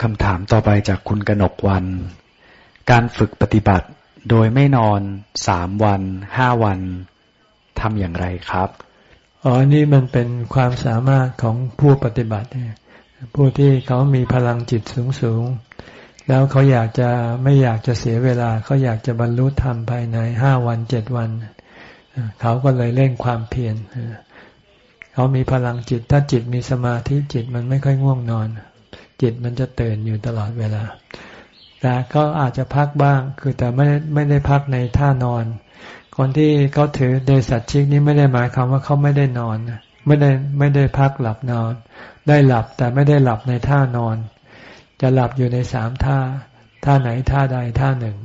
คำถามต่อไปจากคุณกนกวัน การฝึกปฏิบัติโดยไม่นอนสามวันห้าวันทำอย่างไรครับอ๋อนี่มันเป็นความสามารถของผู้ปฏิบัติ ผู้ที่เขามีพลังจิตสูงสูง แล้วเขาอยากจะไม่อยากจะเสียเวลาเขาอยากจะบรรลุธรรมภายในห้าวันเจ็ดวันเขาก็เลยเร่งความเพียรเขามีพลังจิต ถ้าจิตมีสมาธิจิตมันไม่ค่อยง่วงนอน จิตมันจะตื่นอยู่ตลอดเวลา แต่ก็อาจจะพักบ้าง คือแต่ไม่ไม่ได้พักในท่านอน คนที่เขาถือเดสัตชิกนี้ไม่ได้หมายความว่าเขาไม่ได้นอน ไม่ได้ไม่ได้พักหลับนอน ได้หลับแต่ไม่ได้หลับในท่านอน จะหลับอยู่ในสามท่า ท่าไหนท่าใดท่าหนึ่ง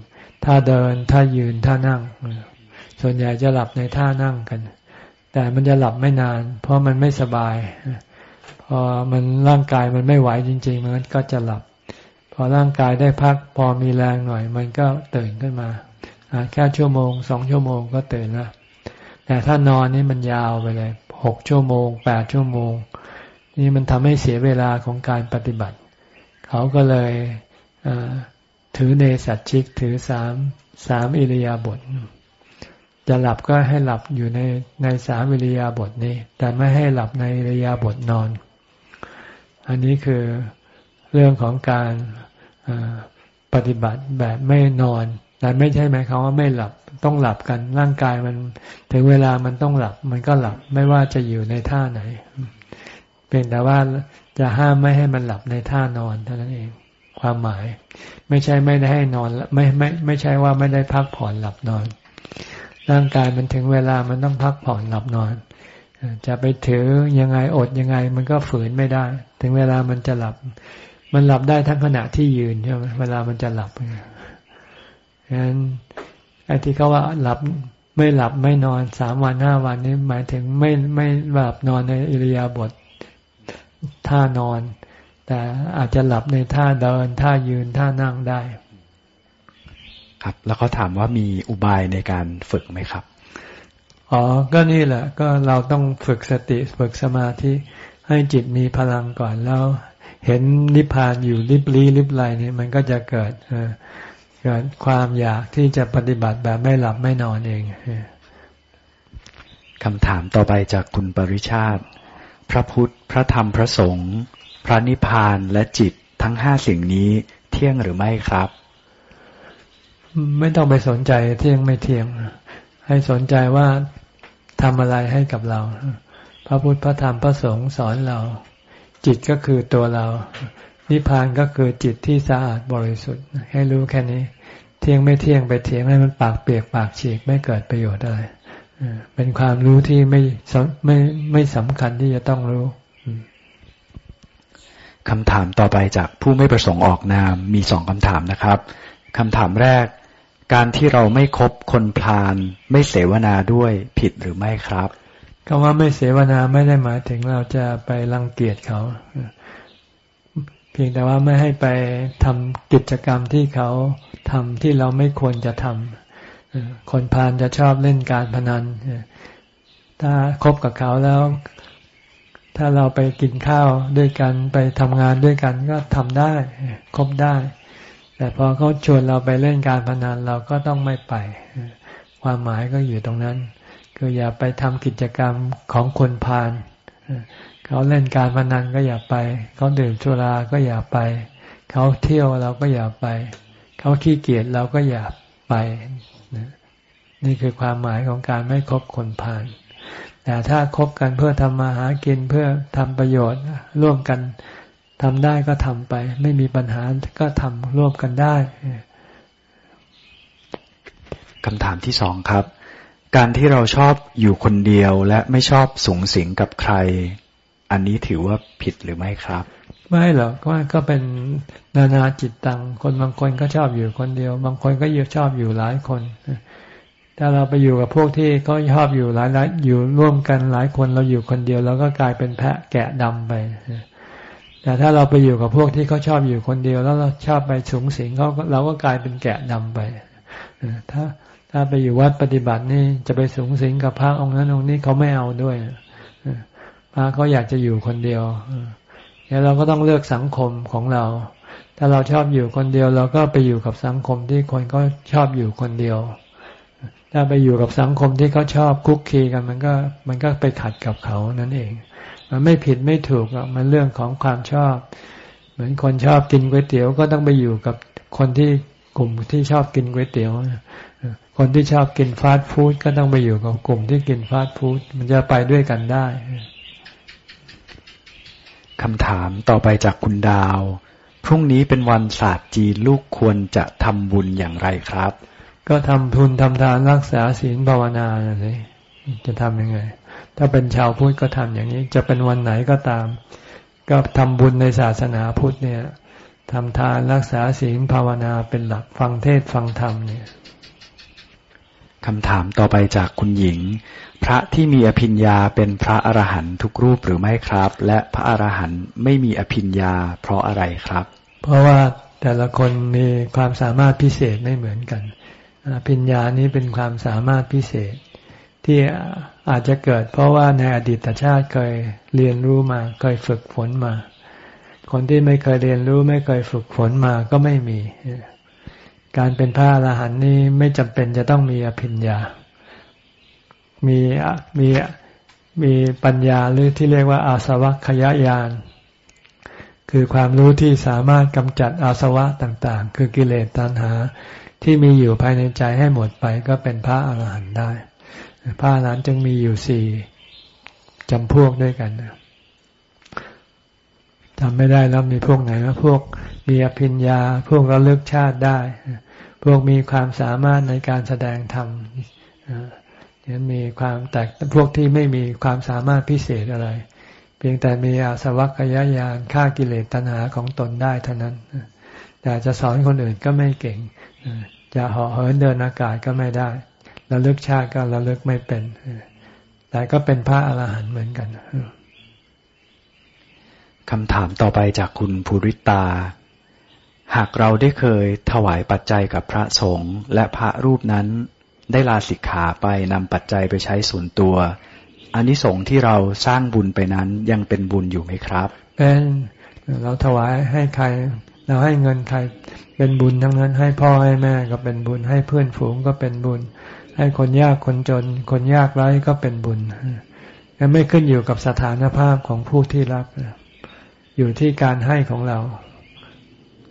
ท่าเดินท่ายืนท่านั่ง ส่วนใหญ่จะหลับในท่านั่งกัน แต่มันจะหลับไม่นาน เพราะมันไม่สบาย พอมันร่างกายมันไม่ไหวจริง ๆ มันก็จะหลับ พอร่างกายได้พักพอมีแรงหน่อย มันก็ตื่นขึ้นมาแค่ชั่วโมงสองชั่วโมงก็ตื่นล้วแต่ถ้านอนนี่มันยาวไปเลยหกชั่วโมงแปดชั่วโมง นี่มันทำให้เสียเวลาของการปฏิบัติ เขาก็เลยถือเนสัตชิกถือสามสามอิริยาบถจะหลับก็ให้หลับอยู่ในในสามวิริยาบทนี้ แต่ไม่ให้หลับในวิริยาบทนอน อันนี้คือเรื่องของการปฏิบัติแบบไม่นอน แต่ไม่ใช่ไหมครับว่าไม่หลับต้องหลับกันร่างกายมัน ถึงเวลามันต้องหลับ มันก็หลับไม่ว่าจะอยู่ในท่าไหนเพียงแต่ว่าจะห้ามไม่ให้มันหลับในท่านอนเท่านั้นเอง ความหมาย ไม่ใช่ไม่ได้ให้นอน ไม่ไม่ไม่ใช่ว่าไม่ได้พักผ่อนหลับนอน ร่างกายมันถึงเวลามันต้องพักผ่อนหลับนอน จะไปถือยังไงอดยังไง มันก็ฝืนไม่ได้ ถึงเวลามันจะหลับ มันหลับได้ทั้งขณะที่ยืนใช่ไหมเวลามันจะหลับฉะนั้นไอ้ที่เขาว่าหลับไม่หลับไม่นอนสามวันห้าวันนี้หมายถึงไม่ไม่หลับนอนในอิริยาบถ ท่านอน แต่อาจจะหลับในท่าเดิน ท่ายืนท่านั่งได้ ครับ แล้วเขาถามว่ามีอุบายในการฝึกไหมครับอ๋อ ก็นี่แหละ ก็เราต้องฝึกสติฝึกสมาธิให้จิตมีพลังก่อนแล้ว เห็นนิพพานอยู่ริบลี้ริบไรนี่มันก็จะเกิดเกิดความอยากที่จะปฏิบัติแบบไม่หลับไม่นอนเองคำถามต่อไปจากคุณปริชาติ พระพุทธ พระธรรม พระสงฆ์ พระนิพพานและจิตทั้งห้าสิ่งนี้เที่ยงหรือไม่ครับ ไม่ต้องไปสนใจเที่ยงไม่เที่ยง ให้สนใจว่าทำอะไรให้กับเรา พระพุทธ พระธรรม พระสงฆ์สอนเรา จิตก็คือตัวเรา นิพพานก็คือจิตที่สะอาดบริสุทธิ์ ให้รู้แค่นี้ เที่ยงไม่เที่ยงไปเที่ยงให้มันปากเปียกปากฉีกไม่เกิดประโยชน์อะไร เป็นความรู้ที่ไม่ไม่ไม่สำคัญที่จะต้องรู้คำถามต่อไปจากผู้ไม่ประสงค์ออกนามมีสองคำถามนะครับคำถามแรก การที่เราไม่คบคนพาลไม่เสวนาด้วยผิดหรือไม่ครับคำว่าไม่เสวนาไม่ได้หมายถึงเราจะไปรังเกียจเขา เพียงแต่ว่าไม่ให้ไปทำกิจกรรมที่เขาทำที่เราไม่ควรจะทำ คนพาลจะชอบเล่นการพนันถ้าคบกับเขาแล้ว ถ้าเราไปกินข้าวด้วยกันไปทำงานด้วยกันก็ทำได้คบได้ แต่พอเขาชวนเราไปเล่นการพนันเราก็ต้องไม่ไป ความหมายก็อยู่ตรงนั้น คืออย่าไปทำกิจกรรมของคนพาลเขาเล่นการพนันก็อย่าไป เขาดื่มสุราก็อย่าไป เขาเที่ยวเราก็อย่าไป เขาขี้เกียจเราก็อย่าไป นี่คือความหมายของการไม่คบคนพาลแต่ถ้าคบกันเพื่อทำมาหากินเพื่อทำประโยชน์ร่วมกันทำได้ก็ทำไป ไม่มีปัญหาก็ทำร่วมกันได้คำถามที่สองครับ การที่เราชอบอยู่คนเดียวและไม่ชอบสูงสิงกับใคร อันนี้ถือว่าผิดหรือไม่ครับ ไม่หรอกว่าก็เป็นนานาจิตตัง คนบางคนก็ชอบอยู่คนเดียว บางคนก็ชอบอยู่หลายคนถ้าเราไปอยู่กับพวกที่เขาชอบอยู่หลายหลายอยู่ร่วมกันหลายคนเราอยู่คนเดียวเราก็กลายเป็นแพะแกะดำไปแต่ถ้าเราไปอยู่กับพวกที่เขาชอบอยู่คนเดียว แล้วเราชอบไปสูงสิงเขาเราก็กลายเป็นแกะดำไปถ้าถ้าไปอยู่วัดปฏิบัตินี่จะไปสูงสิงกับพระองค์นั้นองค์นี้เขาไม่เอาด้วยพระเขาอยากจะอยู่คนเดียว แล้วเราก็ต้องเลือกสังคมของเราถ้ถ้าเราชอบอยู่คนเดียว เราก็ไปอยู่กับสังคมที่คนก็ชอบอยู่คนเดียว ถ้าไปอยู่กับสังคมที่เขาชอบคุกคีกัน มันก็มันก็ไปขัดกับเขานั่นเอง มันไม่ผิดไม่ถูกหรอกมันเรื่องของความชอบ เหมือนคนชอบกินก๋วยเตี๋ยวก็ต้องไปอยู่กับคนที่กลุ่มที่ชอบกินก๋วยเตี๋ยวคนที่ชอบกินฟาสต์ฟู้ดก็ต้องไปอยู่กับกลุ่มที่กินฟาสต์ฟู้ดมันจะไปด้วยกันได้ คำถามต่อไปจากคุณดาว พรุ่งนี้เป็นวันศาสตร์จีนลูกควรจะทำบุญอย่างไรครับ ก็ทำทุนทำทานรักษาศีลภาวนาสิจะทำยังไง ถ้าเป็นชาวพุทธก็ทำอย่างนี้ จะเป็นวันไหนก็ตาม ก็ทำบุญในศาสนาพุทธเนี่ยทำทานรักษาศีลภาวนาเป็นหลักฟังเทศฟังธรรมเนี่ย คำถามต่อไปจากคุณหญิง พระที่มีอภิญญาเป็นพระอรหันต์ทุกรูปหรือไม่ครับ และพระอรหันต์ไม่มีอภิญญาเพราะอะไรครับ เพราะว่าแต่ละคนมีความสามารถพิเศษไม่เหมือนกันอภิญญานี้เป็นความสามารถพิเศษ ที่อาจจะเกิด เพราะว่าในอดีตชาติเคยเรียนรู้มา เคยฝึกฝนมา คนที่ไม่เคยเรียนรู้ไม่เคยฝึกฝนมาก็ไม่มี การเป็นพระอรหันต์นี้ไม่จำเป็นจะต้องมีอภิญญา มีมีมีปัญญาหรือที่เรียกว่าอาสวัคยายานคือความรู้ที่สามารถกำจัดอาสวะต่างๆ คือกิเลสตัณหาที่มีอยู่ภายในใจให้หมดไปก็เป็นพระอรหันต์ได้ พระอรหันต์จึงมีอยู่สี่จำพวกด้วยกัน จำไม่ได้แล้วมีพวกไหนว่าพวกมีอภิญญา พวกระลึกชาติได้ พวกมีความสามารถในการแสดงธรรมยังมีความแตกพวกที่ไม่มีความสามารถพิเศษอะไร เพียงแต่มีอาสวัคยายานฆ่ากิเลสตัณหาของตนได้เท่านั้นแต่จะสอนคนอื่นก็ไม่เก่งจะเหาะเหินเดินอากาศก็ไม่ได้ระลึกชาติก็ระลึกไม่เป็น แต่ก็เป็นพระอรหันต์เหมือนกัน คำถามต่อไปจากคุณภูริตา หากเราได้เคยถวายปัจจัยกับพระสงฆ์และพระรูปนั้น ได้ลาสิกขาไปนำปัจจัยไปใช้ส่วนตัวอันนี้สงที่เราสร้างบุญไปนั้นยังเป็นบุญอยู่ไหมครับ เป็นเราถวายให้ใคร เราให้เงินใครเป็นบุญทั้งนั้น ให้พ่อให้แม่ก็เป็นบุญ ให้เพื่อนฝูงก็เป็นบุญ ให้คนยากคนจน คนยากไร้ก็เป็นบุญไม่ขึ้นอยู่กับสถานภาพของผู้ที่รับ อยู่ที่การให้ของเรา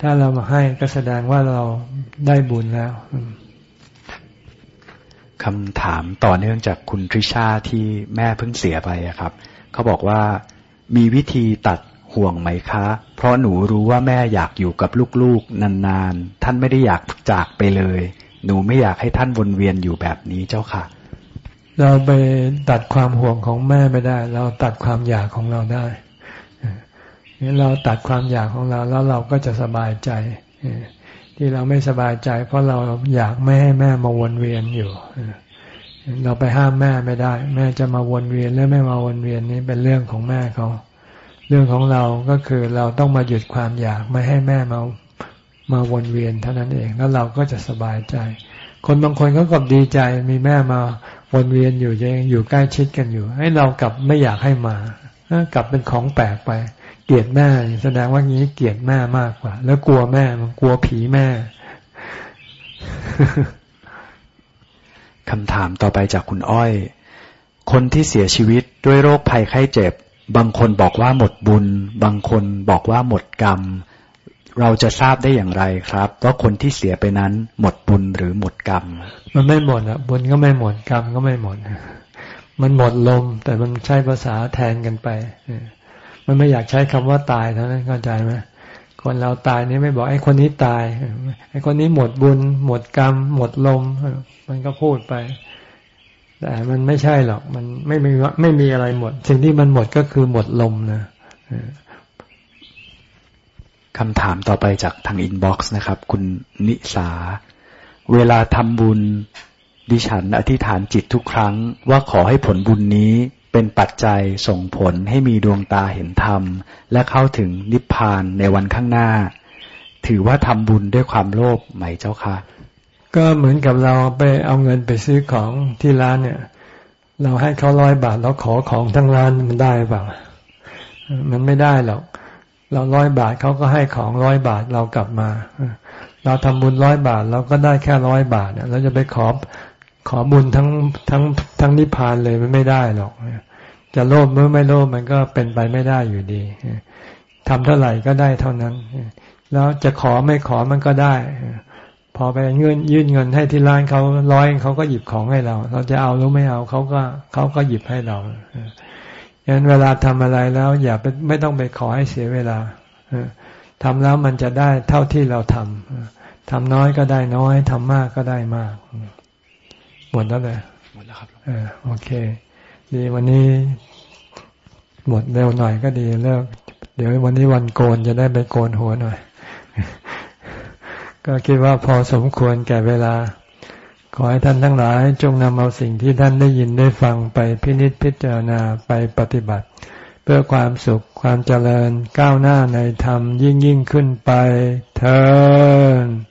ถ้าเรามาให้ก็แสดงว่าเราได้บุญแล้วคำถามต่อเนื่องจากคุณทริชาที่แม่เพิ่งเสียไปครับ เขาบอกว่ามีวิธีตัดห่วงไหมคะ เพราะหนูรู้ว่าแม่อยากอยู่กับลูกๆ นานๆ ท่านไม่ได้อยากจากไปเลย หนูไม่อยากให้ท่านวนเวียนอยู่แบบนี้เจ้าค่ะ เราไปตัดความห่วงของแม่ไม่ได้ เราตัดความอยากของเราได้ เราตัดความอยากของเราแล้วเราก็จะสบายใจที่เราไม่สบายใจ เพราะเราอยากไม่ให้แม่มาวนเวียนอยู่เราไปห้ามแม่ไม่ได้ แม่จะมาวนเวียนหรือไม่มาวนเวียนนี้เป็นเรื่องของแม่เขาเรื่องของเราก็คือเราต้องมาหยุดความอยากไม่ให้แม่มามาวนเวียนเท่านั้นเองแล้วเราก็จะสบายใจ คนบางคนก็กลับดีใจมีแม่มาวนเวียนอยู่ยังอยู่ใกล้ชิดกันอยู่ ให้เรากลับไม่อยากให้มากลับเป็นของแปลกไป เกลียดแม่ แสดงว่างี้เกลียดแม่มากกว่า แล้วกลัวแม่มันกลัวผีแม่คำถามต่อไปจากคุณอ้อย คนที่เสียชีวิตด้วยโรคภัยไข้เจ็บ บางคนบอกว่าหมดบุญ บางคนบอกว่าหมดกรรม เราจะทราบได้อย่างไรครับ ว่าคนที่เสียไปนั้นหมดบุญหรือหมดกรรม มันไม่หมดอะ บุญก็ไม่หมดกรรมก็ไม่หมด มันหมดลม แต่มันใช้ภาษาแทนกันไป มันไม่อยากใช้คำว่าตายเท่านั้นเข้าใจไหมคนเราตายนี่ไม่บอกไอ้คนนี้ตายไอ้คนนี้หมดบุญ หมดกรรม หมดลมมันก็พูดไป แต่มันไม่ใช่หรอก มันไม่มีไม่มีอะไรหมด สิ่งที่มันหมดก็คือหมดลมนะคำถามต่อไปจากทาง inbox นะครับ คุณนิสา เวลาทำบุญดิฉันอธิษฐานจิตทุกครั้งว่าขอให้ผลบุญนี้ เป็นปัจจัยส่งผลให้มีดวงตาเห็นธรรม และเข้าถึงนิพพานในวันข้างหน้า ถือว่าทำบุญด้วยความโลภไหมเจ้าคะก็เหมือนกับเราไปเอาเงินไปซื้อของที่ร้านเนี่ย เราให้เขาร้อยบาทแล้วขอของทั้งร้านมันได้เปล่ามันไม่ได้หรอกเราร้อยบาทเขาก็ให้ของร้อยบาทเรากลับมา เราทำบุญร้อยบาทเราก็ได้แค่ร้อยบาทเราจะไปขอ ขอบุญทั้งทั้งทั้งนิพพานเลยมันไม่ได้หรอกจะโลภเมื่อไม่โลภมันก็เป็นไปไม่ได้อยู่ดีทำเท่าไหร่ก็ได้เท่านั้น แล้วจะขอไม่ขอมันก็ได้ พอไปเงินยื่นเงินให้ที่ร้านเขาร้อยเขาก็หยิบของให้เรา เราจะเอาหรือไม่เอาเขาก็เขาก็หยิบให้เราดังนั้นเวลาทำอะไรแล้วอย่าไปไม่ต้องไปขอให้เสียเวลาทำแล้วมันจะได้เท่าที่เราทำทำน้อยก็ได้น้อยทำมากก็ได้มาก หมดแล้วเลยหมดแล้วครับเออโอเค ดีวันนี้หมดเร็วหน่อยก็ดีเลิกเดี๋ยววันนี้วันโกนจะได้ไปโกนหัวหน่อย ก็คิดว่าพอสมควรแก่เวลา ขอให้ท่านทั้งหลายจงนำเอาสิ่งที่ท่านได้ยินได้ฟังไปพินิจพิจารณาไปปฏิบัติ เพื่อความสุขความเจริญก้าวหน้าในธรรมยิ่งยิ่งขึ้นไปเธอ